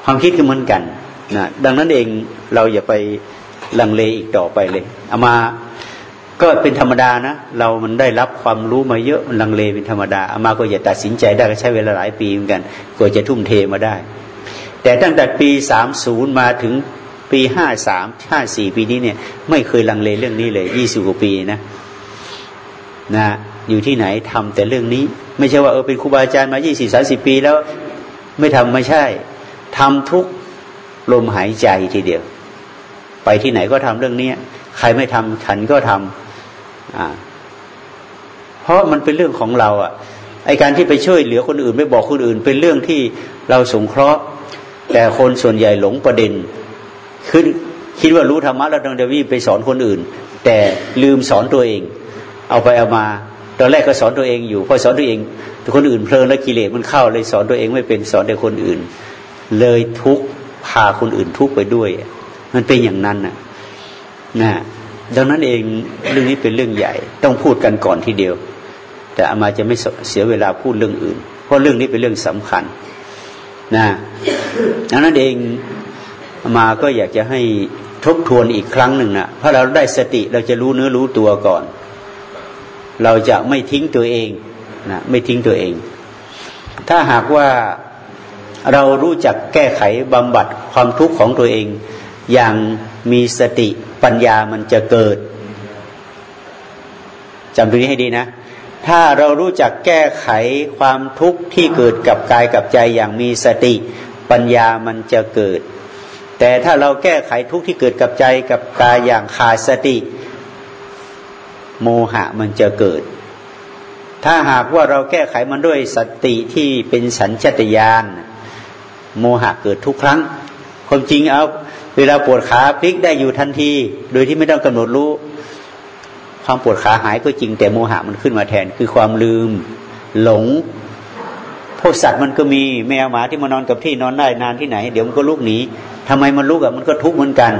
ความคิดก็เหมือนกันนะดังนั้นเองเราอย่าไปลังเลอีกต่อไปเลยเอามาก็เป็นธรรมดานะเรามันได้รับความรู้มาเยอะมันลังเลเป็นธรรมดาอามาก็อย่าตัดสินใจได้ก็ใช้เวลาหลายปีเหมือนกันกว่าจะทุ่มเทมาได้ แต่ตั้งแต่ปีสามศูนย์มาถึงปีห้าสามห้าสี่ปีนี้เนี่ย ไม่เคยลังเลเรื่องนี้เลยยี่สิบกว่าปีนะนะอยู่ที่ไหนทำแต่เรื่องนี้ ไม่ใช่ว่าเออเป็นครูบาอาจารย์มายี่สิบสาสิบปีแล้ว ไม่ทำไม่ใช่ทำทุกลมหายใจทีเดียว ไปที่ไหนก็ทำเรื่องนี้ใครไม่ทำฉันก็ทำเพราะมันเป็นเรื่องของเราอะไอการที่ไปช่วยเหลือคนอื่น ไม่บอกคนอื่น เป็นเรื่องที่เราสงเคราะห์ แต่คนส่วนใหญ่หลงประเด็นขึ้นคิดว่ารู้ธรรมะแล้วต้องเดวีไปสอนคนอื่น แต่ลืมสอนตัวเอง เอาไปเอามาตอนแรกก็สอนตัวเองอยู่พอสอนตัวเองแต่คนอื่นเพลินแล้วกิเลสมันเข้าเลยสอนตัวเองไม่เป็นสอนแต่คนอื่น เลยทุกพาคนอื่นทุกไปด้วย มันเป็นอย่างนั้นน่ะนะดังนั้นเองเรื่องนี้เป็นเรื่องใหญ่ ต้องพูดกันก่อนทีเดียว แต่อามาจะไม่เสียเวลาพูดเรื่องอื่น เพราะเรื่องนี้เป็นเรื่องสำคัญ นะดังนั้นเองมาก็อยากจะให้ทบทวนอีกครั้งหนึ่งนะเพราะเราได้สติเราจะรู้เนื้อรู้ตัวก่อน เราจะไม่ทิ้งตัวเองนะไม่ทิ้งตัวเอง ถ้าหากว่าเรารู้จักแก้ไขบำบัดความทุกข์ของตัวเอง อย่างมีสติปัญญามันจะเกิดจำตรงนี้ให้ดีนะ ถ้าเรารู้จักแก้ไขความทุกข์ที่เกิดกับกายกับใจอย่างมีสติปัญญามันจะเกิด แต่ถ้าเราแก้ไขทุกข์ที่เกิดกับใจกับกายอย่างขาดสติ โมหะมันจะเกิด ถ้าหากว่าเราแก้ไขมันด้วยสติที่เป็นสัญชตาตญาณโมหะเกิดทุกครั้ง ความจริงเอาเวลาปวดขาพลิกได้อยู่ทันที โดยที่ไม่ต้องกำหนดรู้ ความปวดขาหายก็จริงแต่โมหะมันขึ้นมาแทน คือความลืม หลงพวกสัตว์มันก็มีแมวหมาที่มานอนกับที่นอนได้นานที่ไหน เดี๋ยวมันก็ลุกหนีทำไมมันลุกอะมันก็ทุกข์เหมือนกัน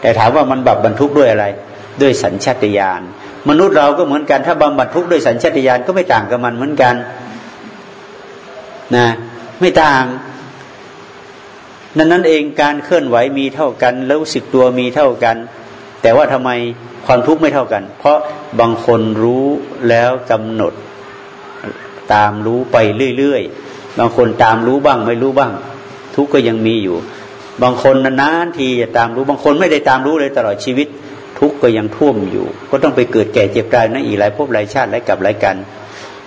แต่ถามว่ามันบับบรรทุกด้วยอะไร ด้วยสัญชาตญาณมนุษย์เราก็เหมือนกัน ถ้าบำบัดทุกข์ด้วยสัญชาตญาณก็ไม่ต่างกับมันเหมือนกันนะไม่ต่างนั้นนั้นเองการเคลื่อนไหวมีเท่ากันแล้วสึกตัวมีเท่ากัน แต่ว่าทำไม ความทุกข์ไม่เท่ากัน เพราะบางคนรู้แล้วกำหนดตามรู้ไปเรื่อยๆ บางคนตามรู้บ้างไม่รู้บ้าง ทุกข์ก็ยังมีอยู่ บางคนนานๆทีจะตามรู้บางคนไม่ได้ตามรู้เลยตลอดชีวิต ทุกข์ก็ยังท่วมอยู่ ก็ต้องไปเกิดแก่เจ็บตายนั่นอีกหลายภพหลายชาติหลายกับหลายกัน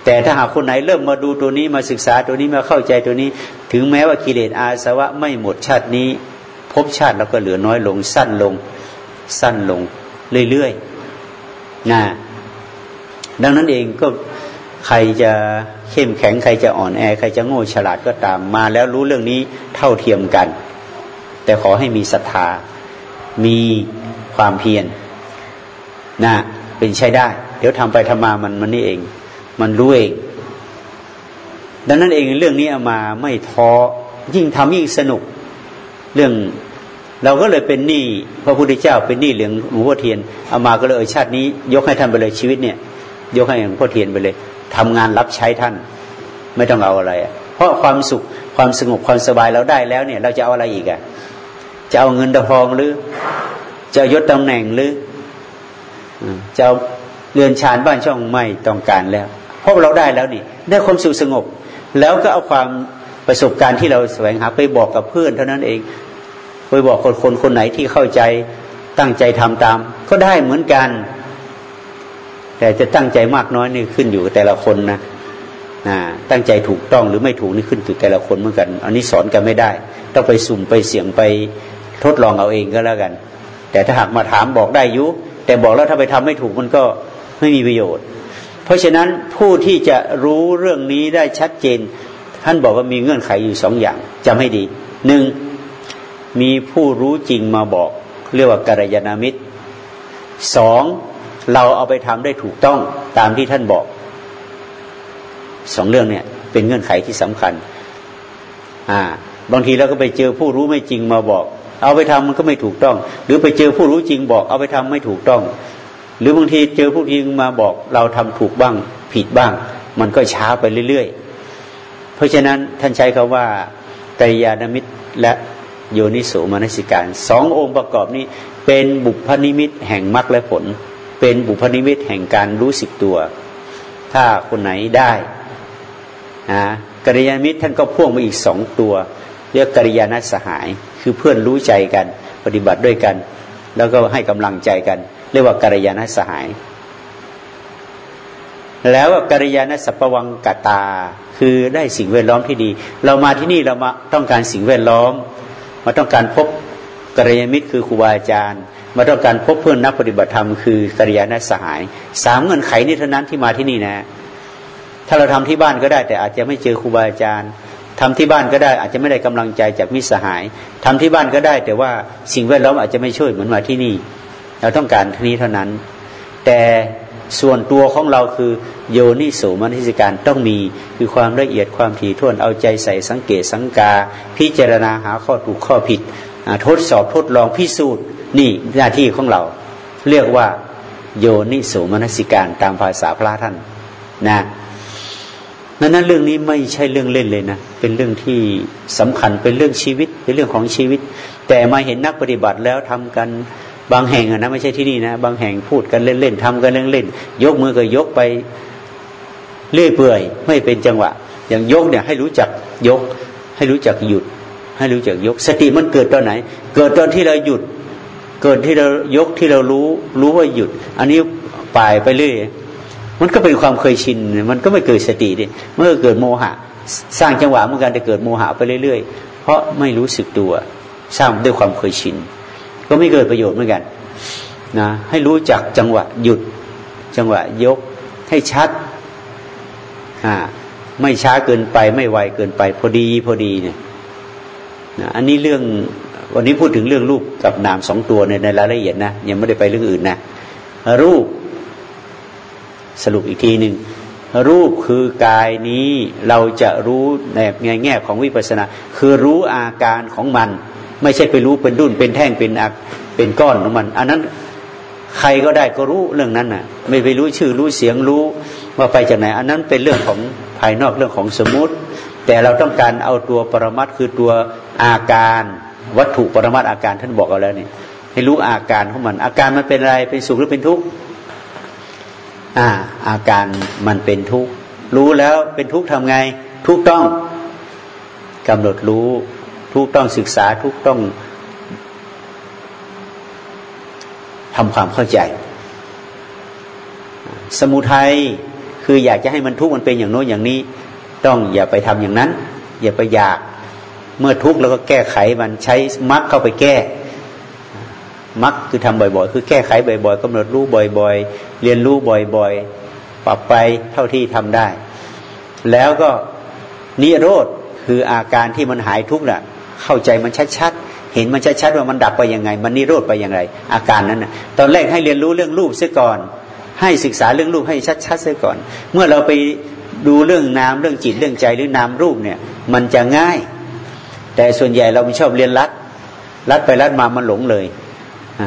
แต่ถ้าหากคนไหนเริ่มมาดูตัวนี้มาศึกษาตัวนี้มาเข้าใจตัวนี้ ถึงแม้ว่ากิเลสอาสวะไม่หมดชาตินี้ภพชาติเราก็เหลือน้อยลงสั้นลงสั้นลง เรื่อยๆนะดังนั้นเองก็ใครจะเข้มแข็ง ใครจะอ่อนแอ ใครจะโง่ฉลาดก็ตามมา แล้วรู้เรื่องนี้เท่าเทียมกัน แต่ขอให้มีศรัทธา มีความเพียรนะเป็นใช้ได้ เดี๋ยวทำไปทำมามันมันนี่เอง มันรู้เอง ดังนั้นเองเรื่องนี้เอามาไม่ท้อยิ่งทำยิ่งสนุก เรื่อง เราก็เลยเป็นหนี้พระพุทธเจ้าเป็นหนี้เหลืองหลวงพ่อเทียนเอามาก็เลยชาตินี้ ยกให้ท่านไปเลยชีวิตเนี่ย ยกให้หลวงพ่อเทียนไปเลยทำงานรับใช้ท่าน ไม่ต้องเอาอะไรเพราะความสุขความสงบความสบายเราได้แล้วเนี่ย เราจะเอาอะไรอีกอะจะเอาเงินทองหรือ จะยศตำแหน่งหรือจะเอาเรือนชานบ้านช่องไม่ต้องการแล้วเพราะเราได้แล้วนี่ได้ความสุขสงบ แล้วก็เอาความประสบการณ์ที่เราแสวงหาไปบอกกับเพื่อนเท่านั้นเอง ไปบอกคนคนคนไหนที่เข้าใจตั้งใจทำตาม ก็ได้เหมือนกัน แต่จะตั้งใจมากน้อยนี่ขึ้นอยู่กับแต่ละคนนะนะตั้งใจถูกต้องหรือไม่ถูกนี่ขึ้นอยู่แต่ละคนเหมือนกัน อันนี้สอนกันไม่ได้ ต้องไปสุ่มไปเสี่ยงไปทดลองเอาเองก็แล้วกัน แต่ถ้าหากมาถามบอกได้ยุแต่บอกแล้วถ้าไปทำไม่ถูกมันก็ไม่มีประโยชน์ เพราะฉะนั้นผู้ที่จะรู้เรื่องนี้ได้ชัดเจน ท่านบอกว่ามีเงื่อนไขอยู่สองอย่างจำให้ดีหนึ่ง มีผู้รู้จริงมาบอก เรียกว่ากัลยาณมิตรสองเราเอาไปทำได้ถูกต้องตามที่ท่านบอกสองเรื่องเนี่ย เป็นเงื่อนไขที่สำคัญ อ่า บางทีเราก็ไปเจอผู้รู้ไม่จริงมาบอก เอาไปทำมันก็ไม่ถูกต้อง หรือไปเจอผู้รู้จริงบอก เอาไปทำไม่ถูกต้อง หรือบางทีเจอผู้จริงมาบอก เราทำถูกบ้าง ผิดบ้าง มันก็ช้าไปเรื่อยๆ เพราะฉะนั้นท่านใช้คาว่ากัลยาณมิตรและ โยนิโสมนสิการสององค์ประกอบนี้ เป็นบุพนิมิตแห่งมรรคและผล เป็นบุพนิมิตแห่งการรู้สึกตัว ถ้าคนไหนได้นะกัลยาณมิตรท่านก็พ่วงมาอีกสองตัว เรียกกัลยาณสหาย คือเพื่อนรู้ใจกันปฏิบัติด้วยกัน แล้วก็ให้กำลังใจกัน เรียกว่ากัลยาณสหาย แล้วกัลยาณสัพวังกตา คือได้สิ่งแวดล้อมที่ดี เรามาที่นี่เรามาต้องการสิ่งแวดล้อม มาต้องการพบกัลยามิตรคือครูบาอาจารย์ มาต้องการพบเพื่อนนักปฏิบัติธรรมคือกัลยาณสหายสามเงื่อนไขนี้เท่านั้นที่มาที่นี่นะ ถ้าเราทำที่บ้านก็ได้ แต่อาจจะไม่เจอครูบาอาจารย์ทำที่บ้านก็ได้ อาจจะไม่ได้กำลังใจจากมิสหายทำที่บ้านก็ได้ แต่ว่าสิ่งแวดล้อมอาจจะไม่ช่วยเหมือนมาที่นี่ เราต้องการที่นี้เท่านั้น แต่ ส่วนตัวของเราคือโยนิโสมนิสิการต้องมีคือความละเอียดความถี่ถ้วนเอาใจใส่สังเกตสังกา พิจารณาหาข้อถูกข้อผิดทดสอบทดลองพิสูจน์นี่หน้าที่ของเรา เรียกว่าโยนิโสมนสิการตามภาษาพระท่านนะนั้นนั้นเรื่องนี้ไม่ใช่เรื่องเล่นเลยนะเป็นเรื่องที่สำคัญเป็นเรื่องชีวิตเป็นเรื่องของชีวิต แต่มาเห็นนักปฏิบัติแล้วทำกัน บางแห่งนะไม่ใช่ที่นี่นะ บางแห่งพูดกันเล่นๆทำกันเล่นๆยกมือก็ยกไปเลื่อยเปื่อย ไม่เป็นจังหวะ อย่างยกเนี่ยให้รู้จักยก ให้รู้จักหยุด ให้รู้จักยก สติมันเกิดตอนไหน เกิดตอนที่เราหยุด เกิดที่เรายกที่เรารู้รู้ว่าหยุด อันนี้ปลายไปเรื่อยมันก็เป็นความเคยชิน มันก็ไม่เกิดสติดิเมื่อเกิดโมหะ สร้างจังหวะเหมือนกันจะเกิดโมหะไปเรื่อยๆ เพราะไม่รู้สึกตัว สร้างด้วยความเคยชิน ก็ไม่เกิดประโยชน์เหมือนกันนะให้รู้จักจังหวะหยุด จังหวะยกให้ชัดอ่าไม่ช้าเกินไป ไม่ไวเกินไป พอดีพอดีเนี่ยนะอันนี้เรื่องวันนี้พูดถึงเรื่องรูปกับนามสองตัวในในรายละเอียดนะยังไม่ได้ไปเรื่องอื่นนะรูปสรุปอีกทีหนึ่งรูปคือกายนี้เราจะรู้ในแง่แงของวิปัสสนา คือรู้อาการของมัน ไม่ใช่ไปรู้เป็นดุนเป็นแท่งเป็นอักเป็นก้อนของมัน อันนั้นใครก็ได้ก็รู้เรื่องนั้นน่ะ ไม่ไปรู้ชื่อรู้เสียงรู้ว่าไปจากไหน อันนั้นเป็นเรื่องของภายนอกเรื่องของสมมติ แต่เราต้องการเอาตัวปรมัตคือตัวอาการวัตถุปรมัตอาการท่านบอกเอาแล้วนี่ให้รู้อาการของมัน อาการมันเป็นอะไรเป็นสุขหรือเป็นทุกข์อ่า อาการมันเป็นทุกข์รู้แล้วเป็นทุกข์ทำไง ทุกต้องกำหนดรู้ ทุกต้องศึกษาทุกต้องทำความเข้าใจ สมุทัยคืออยากจะให้มันทุกข์มันเป็นอย่างโน้นอย่างนี้ ต้องอย่าไปทำอย่างนั้น อย่าไปอยากเมื่อทุกข์แล้วก็แก้ไขมันใช้มรรคเข้าไปแก้มรรคคือทำบ่อยๆ คือแก้ไขบ่อยๆกำหนดรู้บ่อยๆ เรียนรู้บ่อยๆ ปรับไปเท่าที่ทำได้ แล้วก็นิโรธคืออาการที่มันหายทุกข์น่ะ เข้าใจมันชัดๆเห็นมันชัดๆว่ามันดับไปยังไง มันนิโรธไปยังไงอาการนั้นน่ะตอนแรกให้เรียนรู้เรื่องรูปเสียก่อน ให้ศึกษาเรื่องรูปให้ชัดๆเสียก่อน เมื่อเราไปดูเรื่องนามเรื่องจิตเรื่องใจหรือนามรูปเนี่ย มันจะง่าย แต่ส่วนใหญ่เราไม่ชอบเรียนรัดรัดไปรัดมามันหลงเลยอ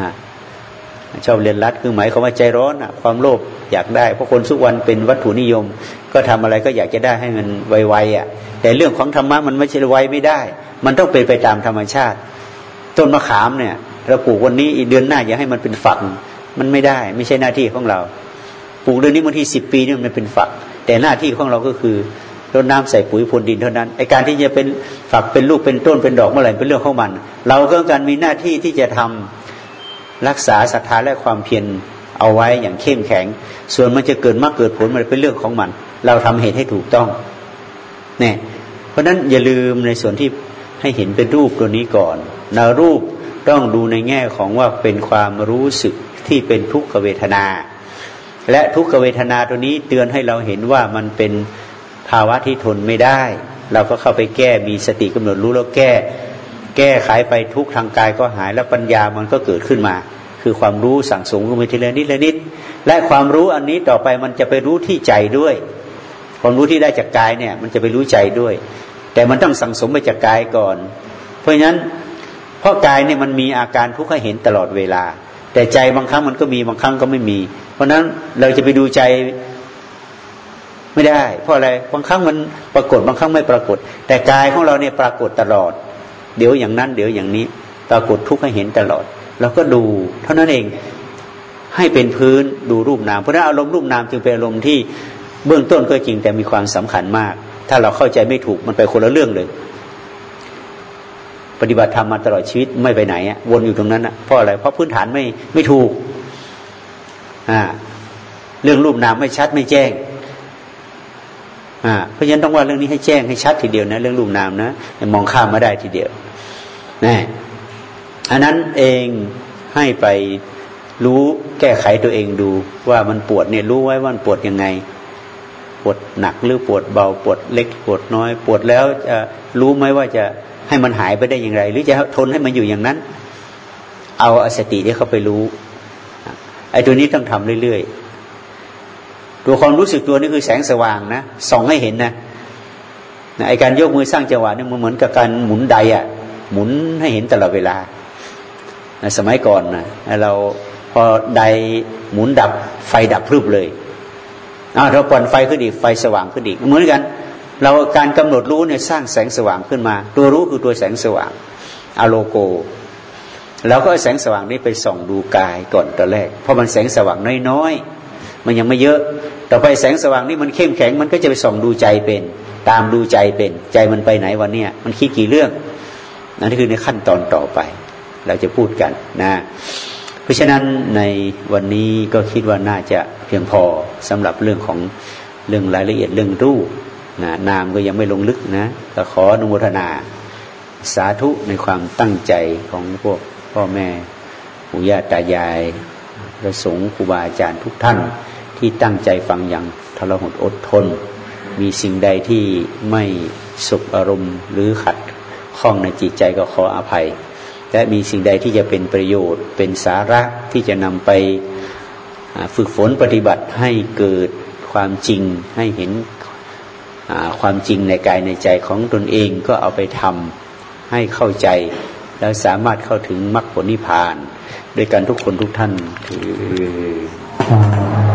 ชอบเรียนรัดคือหมายความว่าใจร้อนอะความโลภอยากได้ เพราะคนสุกวันเป็นวัตถุนิยม ก็ทำอะไรก็อยากจะได้ให้มันไวๆอะ แต่เรื่องของธรรมะมันไม่ใช่ไวไม่ได้ มันต้องเป็นไปตามธรรมชาติ ต้นมะขามเนี่ยเราปลูกวันนี้อีเดือนหน้าอยากให้มันเป็นฝัก มันไม่ได้ ไม่ใช่หน้าที่ของเราปลูกเดือนนี้บางทีสิบปีนี่มันเป็นฝัก แต่หน้าที่ของเราก็คือรดน้ำใส่ปุ๋ยพรวนดินเท่านั้นไอการที่จะเป็นฝักเป็นลูกเป็นต้นเป็นดอกเมื่อไหร่เป็นเรื่องของมัน เราก็การมีหน้าที่ที่จะทำรักษาศรัทธาและความเพียรเอาไว้อย่างเข้มแข็ง ส่วนมันจะเกิดมากเกิดผลมันเป็นเรื่องของมัน เราทำเหตุให้ถูกต้องเนี่ยเพราะนั้นอย่าลืมในส่วนที่ ให้เห็นเป็นรูปตัวนี้ก่อนนารูปต้องดูในแง่ของว่าเป็นความรู้สึกที่เป็นทุกขเวทนา และทุกขเวทนาตัวนี้เตือนให้เราเห็นว่ามันเป็นภาวะที่ทนไม่ได้ เราก็เข้าไปแก้มีสติกำหนดรู้แล้วแก้ แก้ไขไปทุกทางกายก็หายแล้วปัญญามันก็เกิดขึ้นมา คือความรู้สั่งสมขึ้นไปทีละนิดละนิด และความรู้อันนี้ต่อไปมันจะไปรู้ที่ใจด้วย ความรู้ที่ได้จากกายเนี่ย มันจะไปรู้ใจด้วย แต่มันต้องสั่งสมไปจากกายก่อน เพราะฉะนั้นเพราะกายเนี่ยมันมีอาการทุกข์ให้เห็นตลอดเวลา แต่ใจบางครั้งมันก็มีบางครั้งก็ไม่มี เพราะฉะนั้นเราจะไปดูใจไม่ได้ เพราะอะไรบางครั้งมันปรากฏบางครั้งไม่ปรากฏ แต่กายของเราเนี่ยปรากฏตลอด เดี๋ยวอย่างนั้น เดี๋ยวอย่างนี้ ปรากฏทุกข์ให้เห็นตลอดเราก็ดูเท่านั้นเองให้เป็นพื้นดูรูปนามเพราะนั้นอารมณ์รูปนามจึงเป็นอารมณ์ที่เบื้องต้นก็จริงแต่มีความสำคัญมาก ถ้าเราเข้าใจไม่ถูกมันไปคนละเรื่องเลย ปฏิบัติธรรมมาตลอดชีวิตไม่ไปไหนอะวนอยู่ตรงนั้นอะเพราะอะไรเพราะพื้นฐานไม่ไม่ถูกอ่าเรื่องรูปนามไม่ชัดไม่แจ้งอ่าเพราะฉะนั้นต้องว่าเรื่องนี้ให้แจ้งให้ชัดทีเดียวนะเรื่องรูปนามนะมองข้ามมาได้ทีเดียวนะอันนั้นเองให้ไปรู้แก้ไขตัวเองดูว่ามันปวดเนี่ยรู้ไว้ว่ามันปวดยังไง ปวดหนักหรือปวดเบาปวดเล็กปวดน้อย ปวดแล้วจะรู้ไหมว่าจะให้มันหายไปได้อย่างไร หรือจะทนให้มันอยู่อย่างนั้น เอาอสติที่เขาไปรู้ไอ้ตัวนี้ต้องทำเรื่อยๆ ตัวความรู้สึกตัวนี้คือแสงสว่างนะส่องให้เห็นนะไอการยกมือสร้างจังหวะนี่มันเหมือนกับการหมุนใดอะ่ะ หมุนให้เห็นตลอดเวลาสมัยก่อนนะเราพอใดหมุนดับไฟดับพรึบเลย อ้าเราปล่อนไฟขึ้นอีกไฟสว่างขึ้นอีกเหมือนกัน เราการกำหนดรู้เนี่ยสร้างแสงสว่างขึ้นมา ตัวรู้คือตัวแสงสว่างอะโลโกแล้วก็แสงสว่างนี้ไปส่องดูกายก่อนตอนแรก เพราะมันแสงสว่างน้อยๆ มันยังไม่เยอะ ต่อไปแสงสว่างนี้มันเข้มแข็ง มันก็จะไปส่องดูใจเป็น ตามดูใจเป็น ใจมันไปไหนวันเนี้ยมันคิดกี่เรื่องนั่นคือในขั้นตอนต่อไป เราจะพูดกันนะ ราะฉะนั้นในวันนี้ก็คิดว่าน่าจะเพียงพอสำหรับเรื่องของเรื่องรายละเอียดเรื่องรูปนะนามก็ยังไม่ลงลึกนะก็ขออนุโมทนาสาธุในความตั้งใจของพวกพ่อแม่ปู่ย่าตายายพระสงฆ์ครูบาอาจารย์ทุกท่านที่ตั้งใจฟังอย่างทรหดอดทน มีสิ่งใดที่ไม่สุขอารมณ์หรือขัดข้องในจิตใจก็ขออภัย และมีสิ่งใดที่จะเป็นประโยชน์ เป็นสาระที่จะนำไปฝึกฝนปฏิบัติให้เกิดความจริงให้เห็นความจริงในกายในใจของตนเองก็เอาไปทำให้เข้าใจ แล้วสามารถเข้าถึงมรรคผลนิพพาน ด้วยกันทุกคนทุกท่านคือ